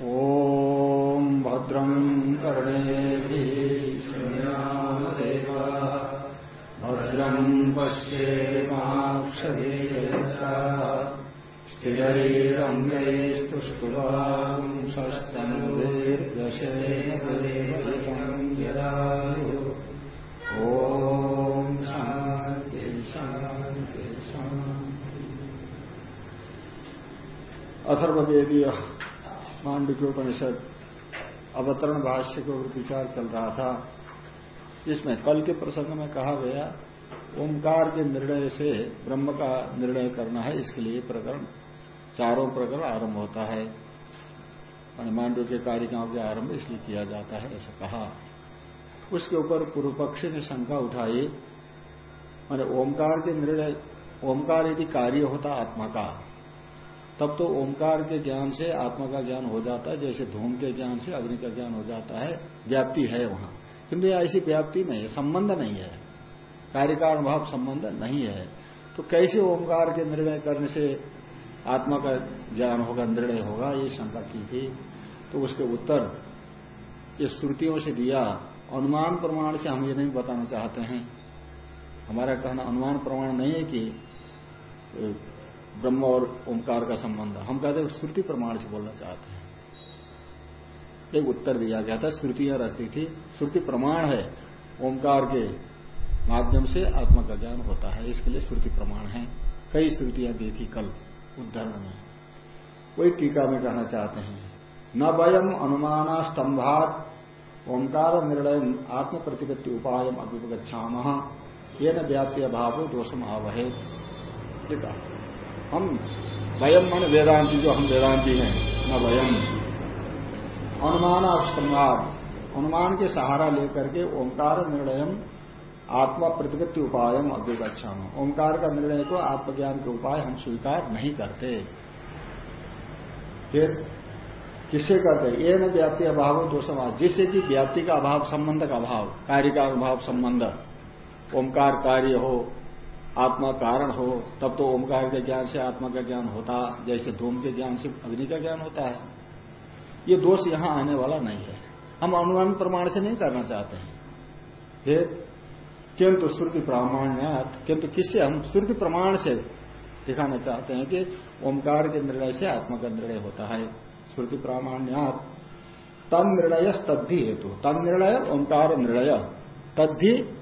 ॐ भद्रम् कर्णेभिः भद्रम् पश्येमाक्षवीरता स्थिरैरङ्गैस्तुष्टुवांशस्तनुर्दशेन यदायु ॐ शान्ति मांडव्य उपनिषद अवतरण भाष्य के ऊपर विचार चल रहा था इसमें कल के प्रसंग में कहा गया, ओंकार के निर्णय से ब्रह्म का निर्णय करना है, इसके लिए प्रकरण चारों प्रकरण आरंभ होता है। मांडव के कारिकाओं के आरंभ इसलिए किया जाता है, ऐसा कहा। उसके ऊपर पूर्व पक्षी ने शंका उठाई, मैंने ओंकार के निर्णय, ओंकार यदि कार्य होता आत्मा का तब तो ओंकार के ज्ञान से आत्मा का ज्ञान हो जाता है, जैसे धूम के ज्ञान से अग्नि का ज्ञान हो जाता है, व्याप्ति है वहाँ। किंतु ऐसी व्याप्ति नहीं है, संबंध नहीं है। कार्य का अनुभव संबंध नहीं है। तो कैसे ओंकार के निर्णय करने से आत्मा का ज्ञान होगा, निर्णय होगा, ये शंका की थी। तो उसके उत्तर ये श्रुतियों से दिया, अनुमान प्रमाण से हम ये नहीं बताना चाहते हैं। हमारा कहना अनुमान प्रमाण नहीं है कि ब्रह्म और ओंकार का संबंध हम कहते हैं श्रुति प्रमाण से बोलना चाहते हैं। एक उत्तर दिया गया था श्रुतियाँ रहती थी। श्रुति प्रमाण है, ओंकार के माध्यम से आत्मा का ज्ञान होता है, इसके लिए श्रुति प्रमाण है। कई श्रुतियाँ दी थी कल उदाहरण में। वही टीका में कहना चाहते हैं, न वयम अनुमाना स्तंभात ओंकार निर्णय आत्म प्रतिपत्ति उपाय अभिगछाम ये न व्याप्ति अभाव दोषम आवहे हम वयम मन वेदांति, जो हम वेदांति हैं, न वयम अनुमान स्तंभात अनुमान के सहारा लेकर के ओंकार निर्णय आत्मा प्रतिपत्ति उपाय अभ्युगछा ओंकार का निर्णय को आत्मज्ञान के उपाय हम स्वीकार नहीं करते। फिर किससे करते? ये न व्याप्ति अभाव दो समाज जिससे कि व्याप्ति का अभाव, संबंध का अभाव, कार्य का अभाव, संबंध। ओंकार कार्य हो आत्मा कारण हो, तब तो ओमकार के ज्ञान से आत्मा का ज्ञान होता, जैसे धूम के ज्ञान से अग्नि का ज्ञान होता है। ये दोष यहाँ आने वाला नहीं है। हम अनुमान प्रमाण से नहीं करना चाहते हैं। फिर किंतु श्रुति प्रामाण्यात, किंतु किससे हम श्रुति प्रमाण से दिखाना चाहते हैं कि ओंकार के निर्णय से आत्मा का निर्णय होता है। श्रुति प्रामाण्यात, तन निर्णय तद्धि हेतु, तन निर्णय ओंकार निर्णय तद्धि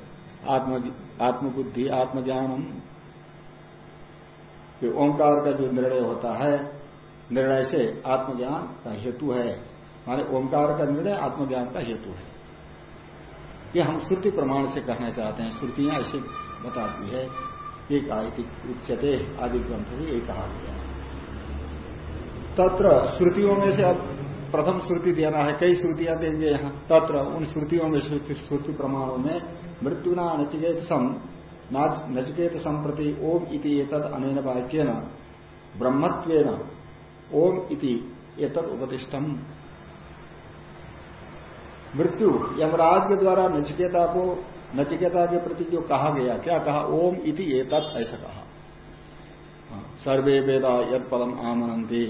आत्म आत्मबुद्धि, आत्मज्ञानम। ओंकार का जो निर्णय होता है, निर्णय से आत्मज्ञान का हेतु है। माने ओंकार का निर्णय आत्मज्ञान का हेतु है। ये हम श्रुति प्रमाण से कहना चाहते हैं। श्रुतियाँ ऐसे बताती है। एक उच्चते आदि ग्रंथ से ये कहा गया तत्र श्रुतियों में से अब प्रथम श्रुति देना है। कई श्रुतियाँ देंगे यहाँ। तत्र उन श्रुतियों में श्रुति प्रमाणों में मृत्युना नचिकेत सम नचिकेत संप्रति ओम इति एतद अनेन वाक्य न ब्रह्मत्वेन ओम इति एतद मृत्यु यमराज के द्वारा नचिकेता को नचिकेता के प्रति जो कहा गया, क्या कहा? ओम इति एतत् ऐसा कहा। सर्वे वेदा यद पदम आमनंती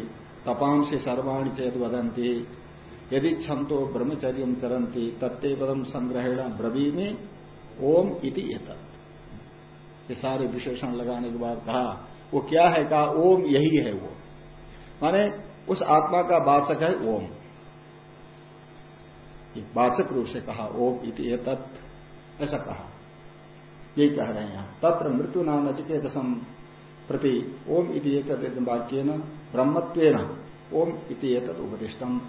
तपाम से सर्वाणी चेत वदंती यदि छंतो ब्रह्मचर्य चरंती तत्ते पदम संग्रहेण ब्रवी में ओम इति ये सारे विशेषण लगाने के बाद कहा, वो क्या है? कहा, ओम यही है वो। माने उस आत्मा का वाचक है ओम। वाचक रूप से कहा, ओम इति ऐसा कहा। यही कह रहे हैं यहाँ। तत्र मृत्यु नाम नचिकेत सम प्रति ओम इति वाक्य न ब्रह्मत्व ओम इति उपदिष्टम।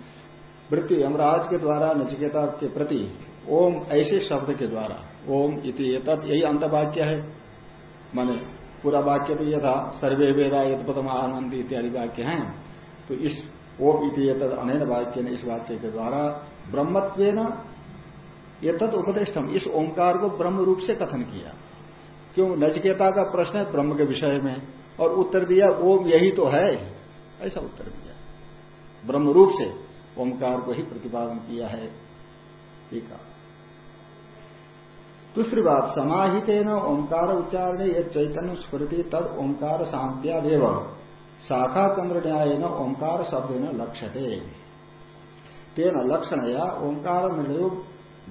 मृत्यु यमराज के द्वारा, नचिकेता के प्रति, ओम ऐसे शब्द के द्वारा, ओम इति यही अंत वाक्य है। माने पूरा वाक्य तो यह था, सर्वे वेदा यद आनंद इत्यादि वाक्य हैं। तो इस ओम इति अनैन वाक्य ने इस वाक्य के द्वारा ब्रह्मत्व ये तद उपदेष्टम। इस ओंकार को ब्रह्म रूप से कथन किया। क्यों? नचकेता का प्रश्न है ब्रह्म के विषय में, और उत्तर दिया, ओम यही तो है। ऐसा उत्तर दिया। ब्रह्म रूप से। ओंकार को ही प्रतिपादन किया है। ठीक है। दूसरी बात समाहित न ओंकार उच्चारण यह चैतन्य स्मृति तद ओंकार सांख्यादेव शाखा चंद्र न्याय न ओंकार शब्द न लक्ष्यते तेना लक्षण या ओंकार निर्णय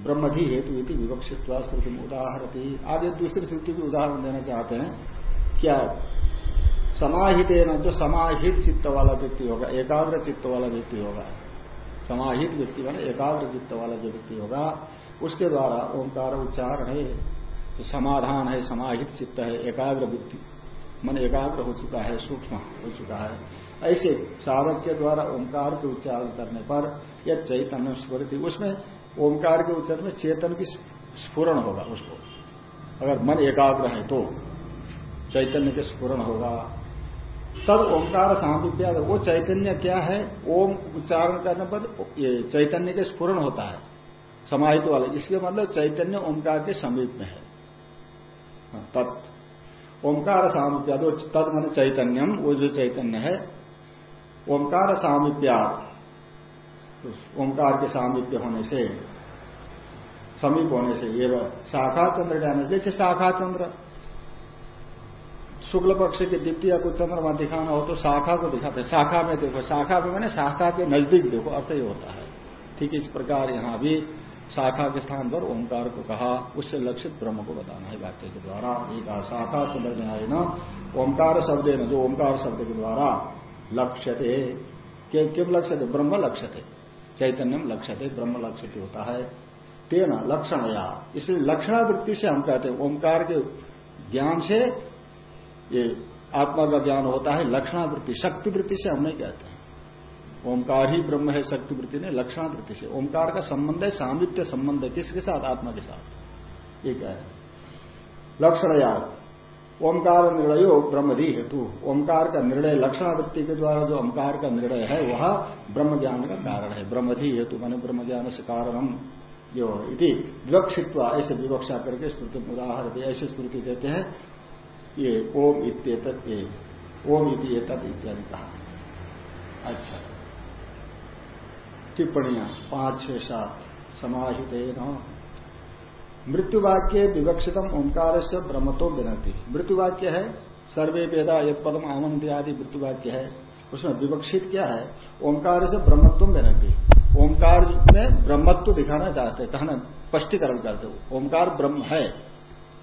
ब्रह्मधि हेतु विवक्षित श्रुति उदाहरती। आगे दूसरी श्रुति भी उदाहरण देना चाहते हैं। क्या? समाहित जो समाहित चित्त वाला व्यक्ति होगा, एकाग्र चित्त वाला व्यक्ति होगा। समाहित व्यक्ति बने एकाग्र चित्त वाला जो व्यक्ति होगा, उसके द्वारा ओंकार उच्चारण है तो समाधान है, समाहित चित्त है, एकाग्र व्यक्ति मन एकाग्र हो चुका है, सूक्ष्म हो चुका है। ऐसे साधक के द्वारा ओंकार के उच्चारण करने पर यह चैतन्य स्फूर्ति, उसमें ओंकार के उच्चारण में चेतन की स्फुरण होगा उसको। अगर मन एकाग्र है तो चैतन्य के स्फुरण होगा। तब ओंकार सामिप्या वो चैतन्य क्या है? ओम उच्चारण करने पर ये चैतन्य के स्फुरण होता है समाहित वाले। इसके मतलब चैतन्य ओंकार के समीप में है। हाँ, तत्। ओंकार सामिप्या तद मन चैतन्यम वो जो चैतन्य है ओंकार सामिप्यात ओंकार के सामिप्य होने से समीप होने से ये शाखा चंद्र ज्ञान जैसे शाखा चंद्र शुक्ल पक्ष के द्वितीय को चंद्रमा दिखाना हो तो शाखा को दिखाते शाखा में देखो, शाखा में मैंने शाखा के नज़दीक देखो अर्थ ही होता है। ठीक इस प्रकार यहाँ भी शाखा के स्थान पर ओंकार को कहा, उससे लक्षित ब्रह्म को बताना है वाक्य के द्वारा। एक शाखा, चंद्र न्याय ओंकार शब्द न, जो ओंकार शब्द के द्वारा लक्ष्य थे किम लक्ष्य थे ब्रह्म लक्ष्य थे चैतन्यम लक्ष्य थे ब्रह्म लक्ष्य होता है। तेना लक्षण या इसलिए लक्षणावृत्ति से हम कहते हैं, ओंकार के ज्ञान से ये आत्मा का ज्ञान होता है लक्षणावृत्ति, शक्तिवृत्ति से हम नहीं कहते हैं। ओंकार ही ब्रह्म है, शक्तिवृत्ति ने लक्षणावृत्ति से। ओंकार का संबंध है, सामित्य संबंध है, किसके साथ? आत्मा के साथ। ये कह रहे लक्षणयात। ओंकार निर्णय ब्रह्मधि हेतु। ओंकार का निर्णय लक्षणावृत्ति के द्वारा जो ओंकार का निर्णय है, वह ब्रह्म ज्ञान का कारण है। ब्रह्मधि हेतु माने ब्रह्म ज्ञान से कारणम। जो इति विवक्षित्व ऐसे विवक्षा करके स्तुति उदाहरण, ऐसे स्तुति देते हैं। ये ओम इत्येत ओम इति इत्यादि कहा अच्छा। टिप्पणियाँ। पाँच छह सात। समाहित मृत्युवाक्य विवक्षितम ओंकार से ब्रह्मतो विनती। मृत्युवाक्य है? सर्वे वेदा यद पदम आमंदी आदि मृत्युवाक्य है। उसमें विवक्षित क्या है? ओंकार से ब्रह्मत्व विनती। ओंकार में ब्रह्मत्व दिखाना चाहते कहना स्पष्टीकरण करते ओंकार ब्रह्म है।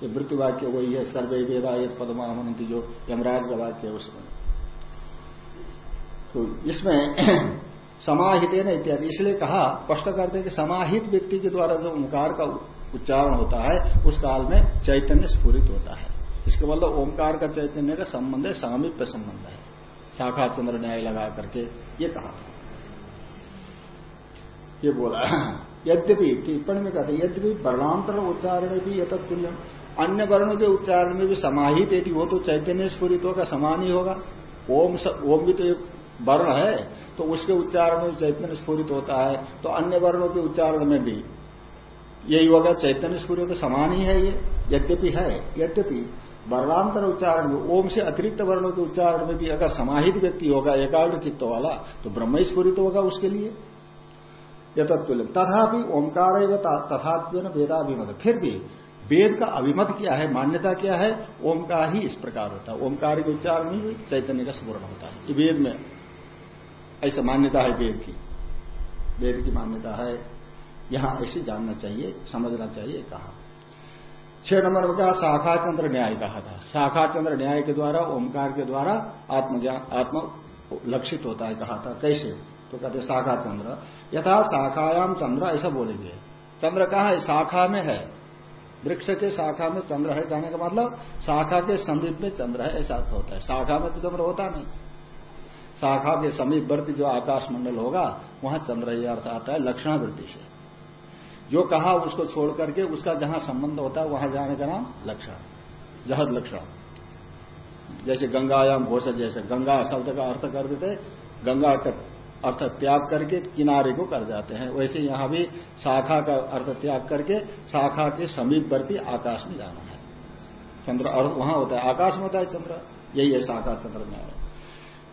ये मृत्यु वाक्य वही है, सर्वे वेदा एक पदमाहमंती जो यमराज का वाक्य है उसमें। तो इसमें समाहित है ना इत्यादि। इसलिए कहा, स्पष्ट करते कि समाहित व्यक्ति के द्वारा जो ओंकार का उच्चारण होता है, उस काल में चैतन्य स्फूरित होता है। इसके मतलब ओंकार का चैतन्य का संबंध है, सामिप्य संबंध है। शाखा चंद्र न्याय लगा करके ये कहा ये बोला, यद्यपि, टिप्पणी में कहते यद्यपि वर्णांतर उच्चारण भी यथ तुल्यम। अन्य वर्णों के उच्चारण में भी समाहित यदि वो तो चैतन्य स्फूरित होगा समान ही होगा। ओम स, ओम भी तो एक वर्ण है तो उसके उच्चारण में चैतन्य स्फूरित होता है तो अन्य वर्णों के उच्चारण में भी। यही होगा चैतन्य स्फूरित तो समान ही है ये यद्यपि है यद्यपि। वर्णांतर उच्चारण में ओम से अतिरिक्त वर्णों के उच्चारण में भी अगर समाहित व्यक्ति होगा एकाग्र चित्त वाला तो ब्रह्म स्फूरित होगा उसके लिए। यथत्व तथापि ओंकार तथात्व वेदाभिमत। फिर भी वेद का अभिमत क्या है, मान्यता क्या है, ओंकार ही इस प्रकार होता है। ओंकार के उच्चारण में चैतन्य का स्मरण होता है। वेद में ऐसा मान्यता है वेद की। वेद की मान्यता है। यहाँ ऐसे जानना चाहिए, समझना चाहिए कहा। छह नंबर में शाखा चंद्र न्याय कहा था। शाखा चंद्र न्याय के द्वारा, ओंकार के द्वारा आत्मज्ञान, आत्म लक्षित होता है कहा था। कैसे? तो कहते शाखा चंद्र यथा शाखायाम चंद्र, ऐसा बोलेंगे। चंद्र कहा है? शाखा में है। वृक्ष के शाखा में चंद्र है कहने का मतलब शाखा के समीप में चंद्र है, ऐसा होता है। शाखा में तो चंद्र होता नहीं। शाखा के समीप समीपवर्ती जो आकाश मंडल होगा, वहाँ चंद्र ही अर्थ आता है, लक्षणावृत्ति से। जो कहा उसको छोड़ करके उसका जहाँ संबंध होता है, वहाँ जाने का नाम लक्षण। जहद लक्षण। जैसे गंगायाम घोष जैसे गंगा शब्द का अर्थ कर देते, गंगा अर्थ त्याग करके किनारे को कर जाते हैं। वैसे यहाँ भी शाखा का अर्थ त्याग करके शाखा के समीपवर्ती आकाश में जाना है। चंद्र अर्थ वहाँ होता है। आकाश में होता है चंद्र। यही है शाखा चंद्र में। है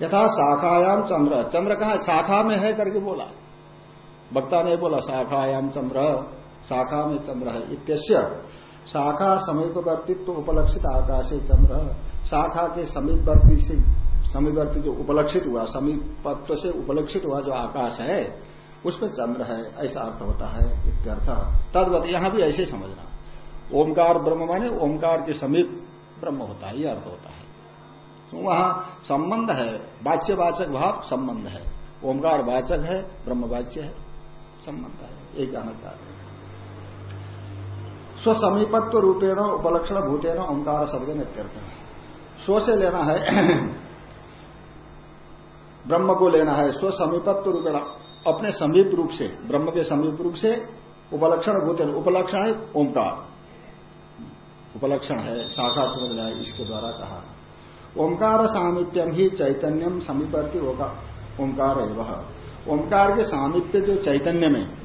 यथा शाखायाम चंद्र। चंद्र कहा शाखा में है करके बोला। वक्ता ने बोला शाखायाम चंद्र। शाखा में चंद्र है। इत्यस्य, शाखा समीपवर्तित्व उपलक्षित आकाश चंद्र। शाखा के समीपवर्ती से समीपवर्ती जो उपलक्षित हुआ, समीपत्व से उपलक्षित हुआ जो आकाश है उसमें चंद्र है, ऐसा अर्थ होता है इत्यर्थ तदवत यहाँ भी ऐसे समझना। ओमकार ब्रह्म माने ओमकार के समीप ब्रह्म होता है यह अर्थ होता है। तो वहाँ संबंध है, वाच्यवाचक भाव संबंध है। ओमकार वाचक है ब्रह्म वाच्य है, संबंध है, एक कहना चाह रहे स्वसमीपत्व रूपेण, उपलक्षण भूतेन ओंकार शब्द नित्यर्थ स्व से लेना है ब्रह्म को लेना है, स्व समीपत्व रूपेण। अपने समीप रूप से, ब्रह्म के समीप रूप से उपलक्षण भूतेन उपलक्षण है ओंकार। उपलक्षण है शाखा समझ है इसके द्वारा कहा। ओंकार सामीप्यम ही चैतन्यम समीपवर्ती होगा, ओंकार है वह। ओंकार के सामीप्य जो चैतन्य में,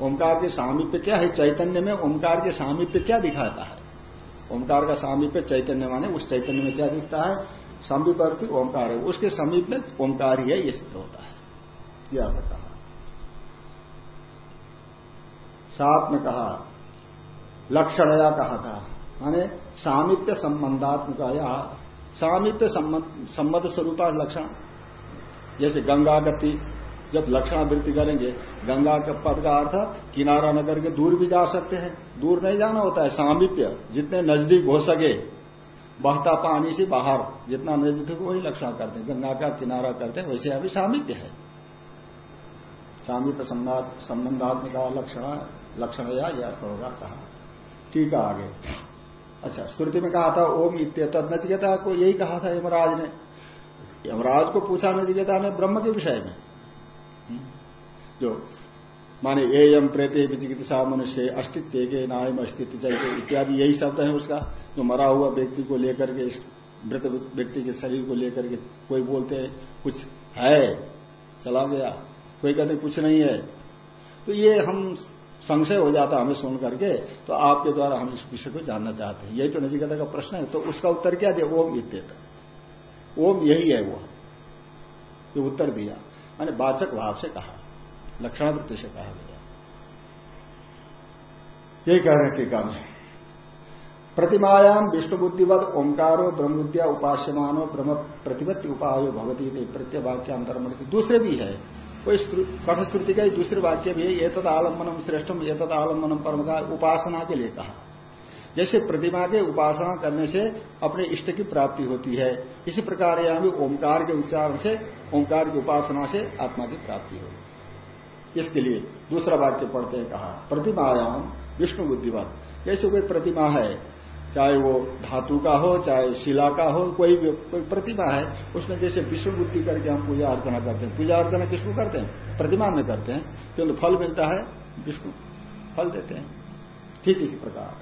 ओंकार के सामीप्य क्या है? चैतन्य में ओंकार के सामीप्य क्या दिखाता है? ओंकार का सामीप्य चैतन्य माने उस चैतन्य में क्या दिखता है? समीपवर्ती ओंकार है। उसके समीप में ओंकार ही है, ये सिद्ध होता है। यह अर्थ कहा। साथ में कहा, लक्षणया कहा था। माने सामिप्य संबंधात्मक या सामिप्य संबंध स्वरूप लक्षण। जैसे गंगा गति, जब लक्षण लक्षणावृत्ति करेंगे, गंगा के पद का अर्थ किनारा न करके दूर भी जा सकते हैं। दूर नहीं जाना होता है सामिप्य जितने नज़दीक हो सके। बहता पानी से बाहर, जितना नज़दीक वही लक्षण करते हैं। गंगा का किनारा करते हैं, वैसे अभी सामिप्य है। सामिप्य संबंधात्मिक लक्षण लक्षण या अर्थ होगा कहा। ठीक है आगे। अच्छा श्रुति में कहा था, ओम इत्यत नचिकेता को यही कहा था यमराज ने। यमराज को पूछा नचिकेता ने ब्रह्म के विषय में? जो माने ए यम प्रेते विचिकित्सा मनुष्य अस्तित्व के नायम अस्तित्व चाहिए इत्यादि यही शब्द है उसका, जो मरा हुआ व्यक्ति को लेकर के मृत व्यक्ति के शरीर को लेकर के कोई बोलते हैं, कुछ है? चला गया? कोई कहते कुछ नहीं है। तो ये हम संशय हो जाता हमें सुन करके तो आपके द्वारा हम इस विषय को जानना चाहते हैं। यही तो नजीकता का प्रश्न है। तो उसका उत्तर क्या दिया? ओम इत्यत ओम यही है वो। ये उत्तर दिया। मैंने वाचक भाव से कहा। लक्षणावृत्ति से कहा गया यही कह रहे टीका में प्रतिमायाम विष्णु बुद्धिवत ओंकारो ब्रह्म विद्या उपास्यमानो ब्रह्म प्रतिपत्ति उपायो भगवती प्रत्यय वाक्य अंतर्मण दूसरे भी है। कोई कठ श्रुति का दूसरे वाक्य भी ये तद आलम्बनम श्रेष्ठम ये तद आलम्बनम परम का उपासना के लिए कहा। जैसे प्रतिमा के उपासना करने से अपने इष्ट की प्राप्ति होती है, इसी प्रकार यहाँ भी ओंकार के उच्चारण से, ओंकार की उपासना से आत्मा की प्राप्ति होगी इसके लिए दूसरा वाक्य पढ़ते हैं, कहा प्रतिमायाम विष्णु बुद्धिवत जैसे कोई प्रतिमा है, चाहे वो धातु का हो, चाहे शिला का हो, कोई भी, कोई प्रतिमा है, उसमें जैसे विष्णु बुद्धि करके हम पूजा अर्चना करते हैं। पूजा अर्चना किसको करते हैं? प्रतिमा में करते हैं। क्योंकि तो फल मिलता है, विष्णु फल देते हैं। ठीक इसी प्रकार।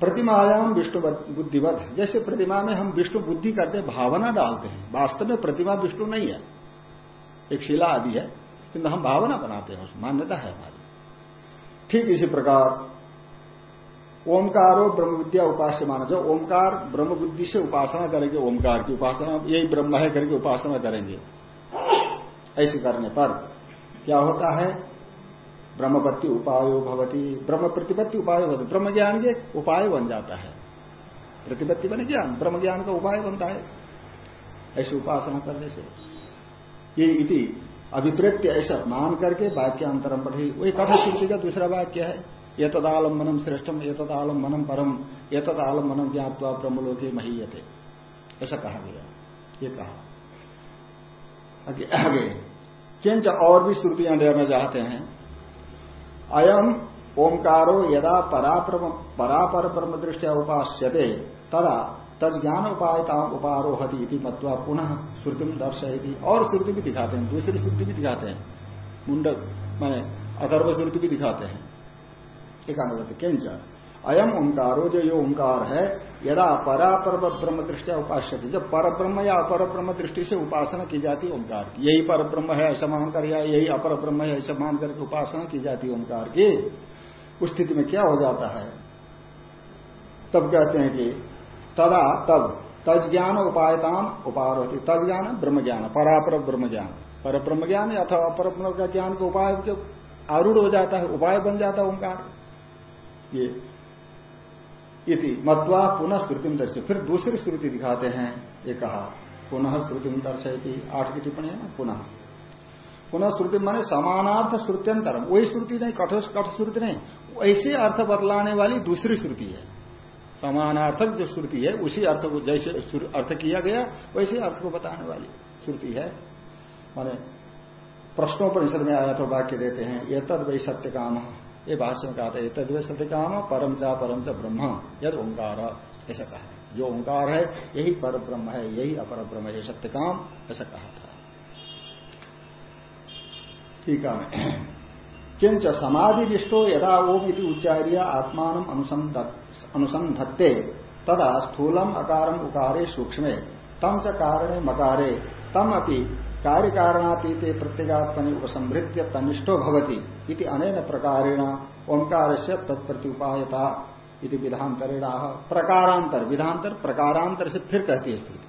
प्रतिमायाम विष्णु बुद्धिवत जैसे प्रतिमा में हम विष्णु बुद्धि करते हैं, भावना डालते हैं। वास्तव में प्रतिमा विष्णु नहीं है। एक शिला आदि है। किंतु हम भावना बनाते हैं उसमें मान्यता है हमारी। ठीक इसी प्रकार ओंकारो ब्रह्म विद्या उपास्य माना जो ओंकार ब्रह्म बुद्धि से उपासना करेंगे ओंकार की उपासना, यही ब्रह्म है करके उपासना करेंगे। ऐसे करने पर क्या होता है? ब्रह्मपत्ति उपाय भवती ब्रह्म प्रतिपत्ति उपाय होती ब्रह्म ज्ञान के उपाय बन जाता है। प्रतिपत्ति बने ज्ञान ब्रह्म ज्ञान का उपाय बनता है। ऐसे उपासना करने से। ये इति अभिप्रेत्य ऐसा मान करके वाक्यांतरम पढ़ी वही कठ श्रुति का दूसरा वाक्य है। ये तदालंबनम श्रेष्ठम ये तदालंबनम परम ये तदालंबनम ज्ञापवा ब्रह्मलोके महीयते। ऐसा कहा गया। ये कहा। आगे आगे। किंच और भी श्रुतियाँ लेना चाहते हैं। अयम ओंकारो यदा परापर ब्रह्म दृष्टिया उपास्यते। तदा तज्ञान उपायता उपारोहती इति मत्वा पुनः श्रुति में दर्शयती और श्रुति भी दिखाते हैं, दूसरी श्रुति भी दिखाते हैं। मुंडक, मैंने अथर्व श्रुति भी दिखाते हैं। एकांत किंच, अयम ओंकारो जो ये ओंकार है, यदा परापर ब्रह्म दृष्टिया उपास्य जब पर ब्रह्म या अपर ब्रह्म दृष्टि से उपासना की जाती है, ओंकार की। यही पर ब्रह्म है, ऐसा मानकर या यही अपर ब्रह्म है, ऐसा मान करके उपासना की जाती है, ओंकार की। उस स्थिति में क्या हो जाता है? तब कहते हैं कि तदा तब तज ज्ञान उपायताम उपार होती तज ज्ञान ब्रह्म ज्ञान परापर ब्रह्म ज्ञान पर ब्रह्म ज्ञान अथवा ब्रह्म का ज्ञान के उपाय आरूढ़ हो जाता है, उपाय बन जाता है ओंकार। ये। इति मत्वा पुनः श्रुति दर्शे फिर दूसरी श्रुति दिखाते हैं, ये कहा, पुनः श्रुति में दर्शयती। आठ की टिप्पणी है ना? पुनः। पुनः श्रुति माने समानार्थ श्रुत्यंतरम। वही श्रुति नहीं, कठोर कठ श्रुति नहीं। ऐसे अर्थ बदलाने वाली दूसरी श्रुति है। समानार्थक जो श्रुति है, उसी अर्थ को जैसे अर्थ किया गया, वैसे अर्थ को बताने वाली श्रुति है। माने प्रश्नों पर में आया तो वाक्य देते हैं ये तद वही सत्य काम ये भाष्य में कहा था ये तद वही सत्य काम परम चा परम च ब्रह्म, यद ओंकार। ऐसा कहा जो ओंकार है, यही पर ब्रह्म है, यही अपर ब्रह्म है सत्य काम ऐसा कहा था। ठीक है। किंच समाधि निष्ठो यदा ओम इति उच्चार्य आत्मान अनुसंधत्ते तदा स्थूलम अकारम उकारे सूक्ष्मे। तम च कारणे मकारे। तम अपनी कार्य कारणातीते प्रत्येगात्मनि उपसंभृत्य तनिष्ठो भवती इति अनेन प्रकारेण ओंकार से तत्प्रत्युपायता इति विधांतरेण प्रकारांतर विधांतर प्रकारांतर से फिर कहती है स्थिति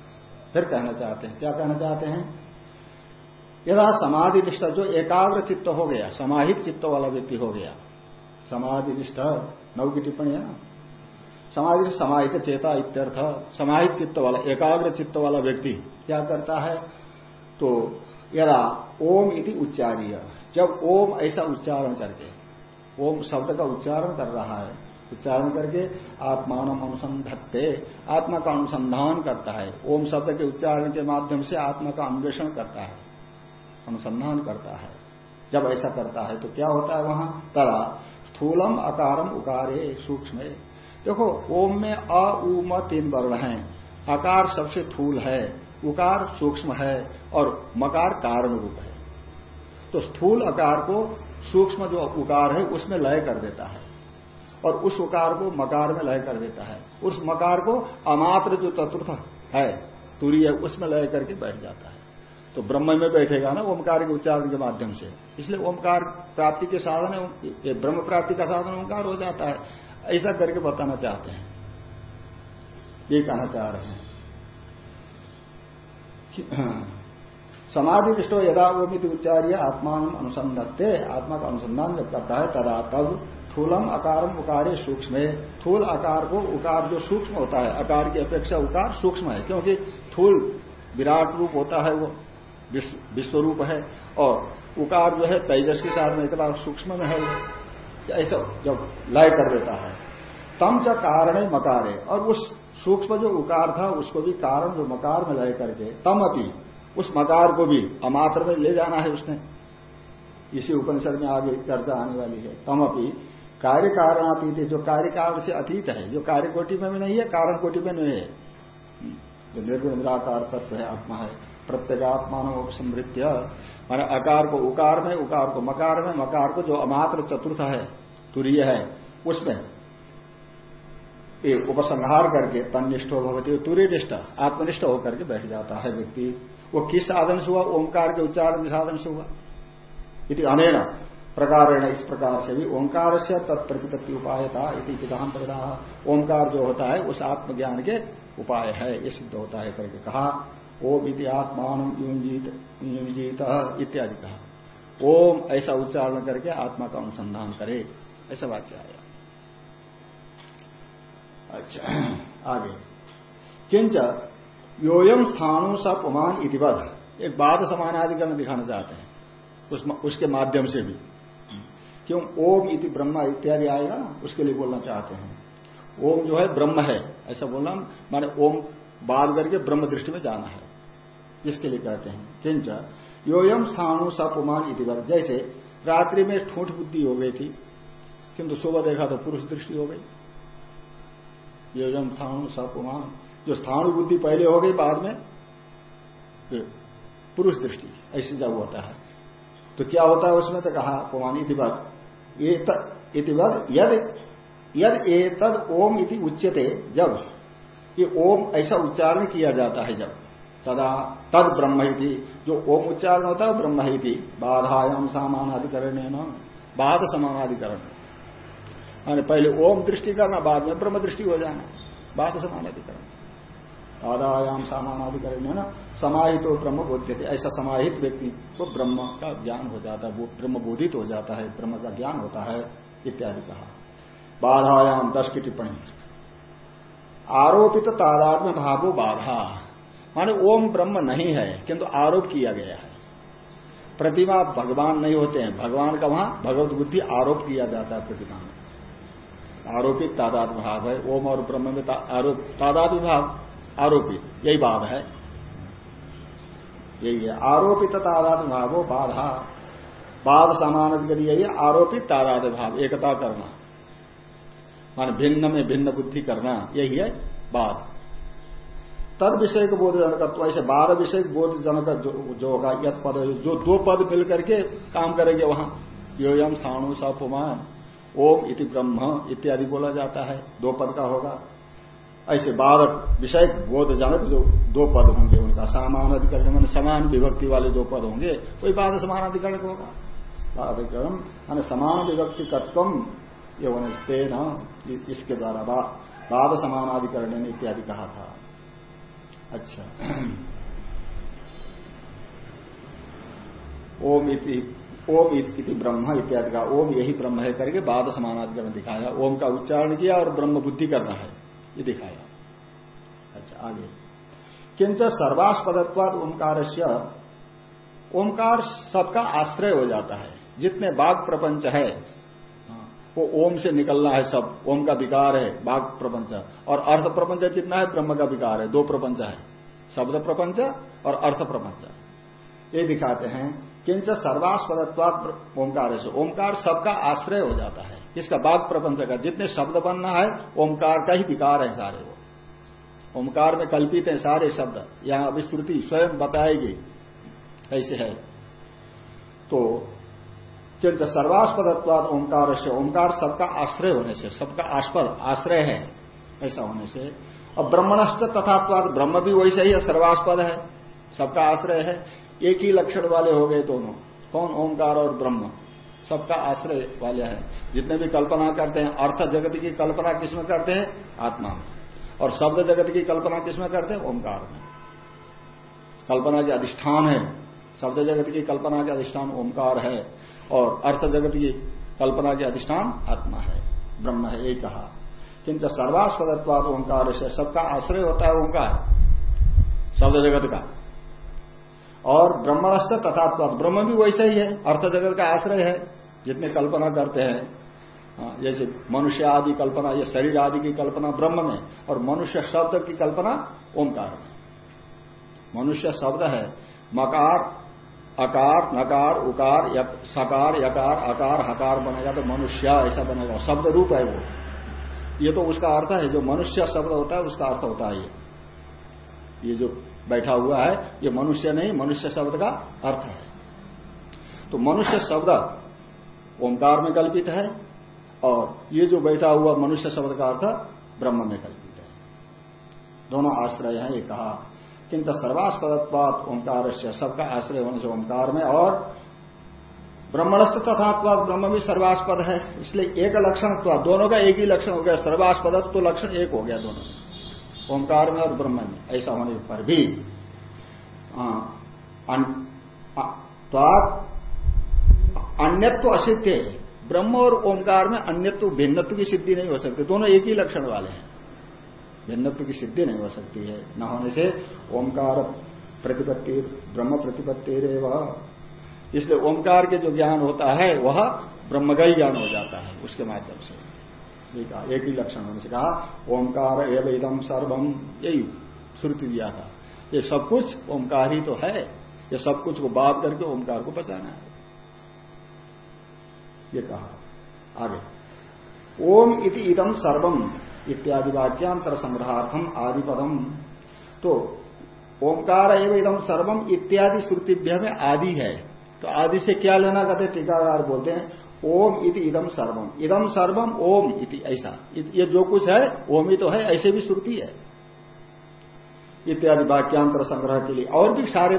फिर कहना चाहते हैं। क्या कहना चाहते हैं? यदा समाधि निष्ठ जो एकाग्र चित्त हो गया समाहित चित्त वाला व्यक्ति हो गया समाधि निष्ठ नौ की टिप्पणी है ना समाधि समाहित चेता इत्यर्थ, समाहित चित्त वाला एकाग्र चित्त वाला व्यक्ति क्या करता है? तो यदा ओम इति उच्चार्य, जब ओम ऐसा उच्चारण करके, ओम शब्द का उच्चारण कर रहा है, उच्चारण करके आत्मान अनुसंधत्ते, आत्मा का अनुसंधान करता है, ओम शब्द के उच्चारण के माध्यम से आत्मा का अन्वेषण करता है, अनुसंधान करता है, जब ऐसा करता है तो क्या होता है वहाँ? तदा स्थूलम अकारम उकारे सूक्ष्म देखो, ओम में अ उ, म तीन वर्ण है। आकार सबसे थूल है, उकार सूक्ष्म है और मकार कारण रूप है। तो स्थूल आकार को सूक्ष्म जो उकार है, उसमें लय कर देता है और उस उकार को मकार में लय कर देता है। उस मकार को अमात्र जो चतुर्थ है तुरीय उसमें लय करके बैठ जाता है। तो ब्रह्म में बैठेगा ना ओमकार के उच्चारण के माध्यम से। इसलिए ओमकार प्राप्ति के साधन ब्रह्म प्राप्ति का साधन ओंकार हो जाता है। ऐसा करके बताना चाहते हैं ये कहना चाह रहे हैं हाँ। समाधि निष्ठो यदा वो मित उच्चार्य आत्मान अनुसंधत्ते आत्मा का अनुसंधान जब करता है, तदा तब थूलम अकारम उकारे सूक्ष्म थूल आकार को उकार जो सूक्ष्म होता है, आकार की अपेक्षा उकार सूक्ष्म है, क्योंकि थूल विराट रूप होता है, वो विश्व रूप है, और उकार जो है तेजस के साथ में इतना सूक्ष्म में है, ऐसा जब लय कर देता है तम च कारण मकारे। और उस सूक्ष्म जो उकार था, उसको भी कारण जो मकार में लय करके, तम अपी, उस मकार को भी अमात्र में ले जाना है उसने। इसी उपनिषद में आगे चर्चा आने वाली है। तम अपी, कार्य कारण कारणातीत, जो कार्य कारण से अतीत है, जो कार्य कोटि में भी नहीं है, कारण कोटि में नहीं है। जो निर्गुण निराकार तत्व है, आत्मा है प्रत्येगात्मान समृद्ध मान अकार को उकार में, उकार को मकार में, मकार को जो अमात्र चतुर्थ है, तुरीय है, उसमें एक उपसंहार करके तनिष्ठ भवती तुरीनिष्ठ, आत्मनिष्ठ होकर के बैठ जाता है व्यक्ति। वो किस साधन से हुआ? ओंकार के उच्चारण के साधन से हुआ। इति अनेन प्रकार इस प्रकार से भी ओंकार से तत्प्रतिपत्ति उपाय था विधान ओंकार जो होता है, उस आत्मज्ञान के उपाय है, ये सिद्ध होता है करके कहा। ओम इति आत्मान युंजीत इत्यादि कहा। ओम ऐसा उच्चारण करके आत्मा का अनुसंधान करे, ऐसा वाक्य आया। अच्छा आगे। किंच योयम स्थानु स पुमान इतिवत एक बाद समानाधिकरण दिखाना चाहते हैं उस, उसके माध्यम से भी। क्यों? ओम इति ब्रह्मा इत्यादि आएगा उसके लिए बोलना चाहते हैं। ओम जो है ब्रह्म है ऐसा बोलना माने ओम बाद करके ब्रह्म दृष्टि में जाना है। जिसके लिए कहते हैं। किंच योयम स्थानु सपुमान इतिवत जैसे रात्रि में ठूठ बुद्धि हो गई थी किंतु सुबह देखा तो पुरुष दृष्टि हो गई। योजन स्थानु सपुमान जो स्थानु बुद्धि पहले हो गई बाद में पुरुष दृष्टि, ऐसे जब होता है। तो क्या होता है उसमें तो कहा, पुमान इतिवत इतिवत यद यद एतद ओम इति उच्यते जब। ये ओम ऐसा उच्चारण किया जाता है जब। तदा तद ब्रह्म जो ओम उच्चारण होता है ब्रह्म ही बाधायाम सामानाधिकरण बाध समानाधिकरण माने पहले ओम दृष्टि करना, बाद में ब्रह्म दृष्टि हो जाना। बाध समानाधिकरण बाधायाम सामानाधिकरण है ना? समाहित हो ब्रह्म बोध्य ऐसा समाहित व्यक्ति को ब्रह्म का ज्ञान हो जाता है, वो ब्रह्म बोधित हो जाता है, ब्रह्म का ज्ञान होता है, इत्यादि कहा। बाधायाम दस की टिप्पणी। आरोपित तादात्म भावो बाधा। माने ओम ब्रह्म नहीं है, किंतु आरोप किया गया है। प्रतिमा भगवान नहीं होते हैं, भगवान का वहाँ भगवत बुद्धि आरोप किया जाता है प्रतिमा में। आरोपित तादाद भाव है ओम और ब्रह्म में आरोप तादाद भाव आरोपित यही भाव है। यही है आरोपित तादाद भाव हो बाधा बाद समान यही आरोपित तादाद भाव एकता करना। मान भिन्न में भिन्न बुद्धि करना यही है बाद तद विषय को बोध जनक ऐसे बारह विषय बोध जनक जो, जो होगा यद पद जो दो पद मिल करके काम करेंगे वहाँ। योयम साणु सपुमान। ओम इति ब्रह्म इत्यादि बोला जाता है, दो पद का होगा। ऐसे बारह विषय बोध जनक जो दो पद होंगे, उनका समान अधिकरण, मान समान विभक्ति वाले दो पद होंगे, वही बाद समान अधिकरण होगा। अधिकरण, मान समान विभक्ति तत्व ये होने तेन इसके द्वारा बाद समानाधिकरण इत्यादि कहा था। अच्छा। ओम इति ओम इति ब्रह्म इत्यादि का ओम यही ब्रह्म है करके बाद समानाधिकरण दिखाया। ओम का उच्चारण किया और ब्रह्म बुद्धि करना है, ये दिखाया। अच्छा आगे। किंच सर्वास्पदत्वाद ओंकार से ओंकार सबका आश्रय हो जाता है। जितने बाघ प्रपंच है वो ओम से निकलना है सब। ओम का विकार है बाघ प्रपंच। और अर्थ प्रपंच जितना है? ब्रह्म का विकार है। दो प्रपंच है। शब्द प्रपंच और अर्थ प्रपंच। ये दिखाते हैं। किंच सर्वास्पदत्वाद ओंकार से ओंकार सबका आश्रय हो जाता है। इसका बाघ प्रपंच का जितने शब्द बनना है, ओंकार का ही विकार है सारे वो। ओंकार में कल्पित है सारे शब्द। यहाँ विस्तृति स्वयं बताएगी। ऐसे है। तो किंच सर्वास्पदत्वाद ओंकार से ओंकार सबका आश्रय होने से, सबका आस्पद आश्रय है। ऐसा होने से और ब्रह्मणस्त तथात्वाद ब्रह्म भी वैसे है सर्वास्पद है, सबका आश्रय है। एक ही लक्षण वाले हो गए दोनों। कौन? ओंकार और ब्रह्म। सबका आश्रय वाले हैं। जितने भी कल्पना करते हैं, अर्थ जगत की कल्पना किसमें करते हैं? आत्मा में। और शब्द जगत की कल्पना किसमें करते हैं? ओंकार में। कल्पना के अधिष्ठान है। शब्द जगत की कल्पना के अधिष्ठान ओंकार है। और अर्थ जगत की कल्पना के अधिष्ठान आत्मा है। ब्रह्म है यही कहा। किंतु सर्वास्पदत्वाद ओंकार से सबका आश्रय होता है ओंकार। शब्द जगत का। और ब्रह्मणस्थ तथात्वाद ब्रह्म भी वैसे ही है। अर्थ जगत का आश्रय है जितने कल्पना करते हैं। हाँ, जैसे मनुष्य आदि कल्पना ये शरीर आदि की कल्पना ब्रह्म में और मनुष्य शब्द की कल्पना ओंकार में। मनुष्य शब्द है मकार अकार नकार उकार सकार यकार अकार हकार बनेगा तो मनुष्य ऐसा बनेगा शब्द रूप है वो। ये तो उसका अर्थ है जो मनुष्य शब्द होता है उसका अर्थ होता है ये। ये जो बैठा हुआ है, ये मनुष्य नहीं, मनुष्य शब्द का अर्थ है। तो मनुष्य शब्द ओंकार में कल्पित है, और ये जो बैठा हुआ मनुष्य शब्द का अर्थ ब्रह्म में कल्पित है। दोनों आश्रय हैं, ये कहा। किंतु सर्वास्पदत्वात ओंकार से सबका आश्रय होने से ओंकार में, और ब्रह्मणस्थ तथात्वाद ब्रह्म भी सर्वास्पद है। इसलिए एक लक्षण तो दोनों का एक ही लक्षण हो गया सर्वास्पद तो लक्षण एक हो गया दोनों में। ओंकार में और ब्रह्म में, ऐसा होने पर भी। अन्यत्व असिद्ध है। ब्रह्म और ओंकार में अन्यत्व, भिन्नत्व की सिद्धि नहीं हो सकती। दोनों एक ही लक्षण वाले हैं। भिन्नत्व की सिद्धि नहीं हो सकती है। न होने से ओंकार प्रतिपत्ति, ब्रह्म प्रतिपत्ति रे वह इसलिए ओंकार के जो ज्ञान होता है, वह ब्रह्म का ही ज्ञान हो जाता है, उसके माध्यम से। कहा, एक ही लक्षण होने से कहा, ओंकार एवं इदम सर्वम यही श्रुति दिया था। ये सब कुछ ओंकार ही तो है। ये सब कुछ को बात करके ओंकार को बचाना है। ये कहा, आगे। ओम इति इदम सर्वम इत्यादि वाक्यांतर संग्रहार्थम आदि पदम तो ओंकार एवं इदम सर्वम इत्यादि श्रुतिभ्य में आदि है। तो आदि से क्या लेना कहते टीकाकार बोलते हैं ओम इति इदम सर्वम। इदम सर्वम ओम इति, ऐसा। ये जो कुछ है, ओम ही तो है, ऐसे भी श्रुति है। इत्यादि वाक्यांतर संग्रह के लिए। और भी सारे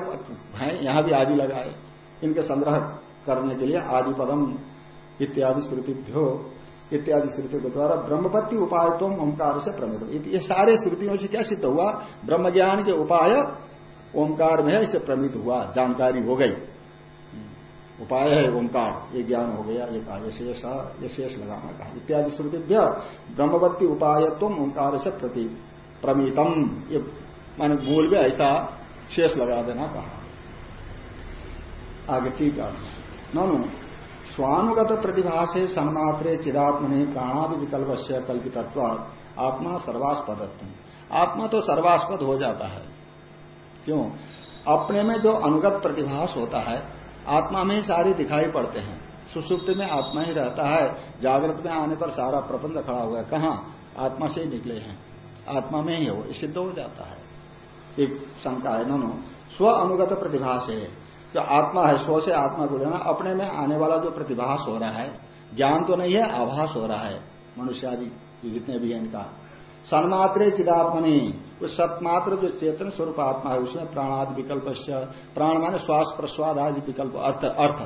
हैं, यहाँ भी आदि लगाए इनके संग्रह करने के लिए आदि पदम इत्यादि श्रुतिभ्यो। इत्यादि श्रुति के द्वारा ब्रह्मपत्ति उपाय तुम ओंकार से प्रमित ये सारे श्रुतियों से क्या सिद्ध हुआ? ब्रह्म ज्ञान के उपाय ओंकार में इसे प्रमित हुआ, जानकारी हो गई। उपाय है ओंकार ये ज्ञान हो गया, ये कहा शेष ये शेष लगाना कहा। इत्यादि श्रुतिभ्य ब्रह्मवत्ती उपाय तुम ओंकार से प्रति प्रमितम। ये माने मूल में ऐसा शेष लगा देना कहा। आगे ठीक है। स्वानुगत प्रतिभा से सन्मात्रे चिदात्मने प्राणादि विकल्प से कल्पित आत्मा सर्वास्पद आत्मा तो सर्वास्पद हो जाता है। क्यों? अपने में जो अनुगत प्रतिभास होता है आत्मा में ही सारी दिखाई पड़ते हैं। सुसुप्त में आत्मा ही रहता है। जागृत में आने पर सारा प्रबंध खड़ा हुआ है। कहा? आत्मा से ही निकले हैं। आत्मा में ही हो सिद्ध हो जाता है। एक शंका है नो स्व अनुगत प्रतिभास है जो आत्मा है, स्व से आत्मा को लेना, अपने में आने वाला जो प्रतिभास हो रहा है, ज्ञान तो नहीं है, आभास हो रहा है। मनुष्य आदि जितने भी हैं इनका सन्मात्रे चिदात्मनि। उस सतमात्र जो चेतन स्वरूप आत्मा है, उसमें प्राणादि विकल्प प्राण माने श्वास प्रश्वाद आदि विकल्प, अर्थ अर्थ।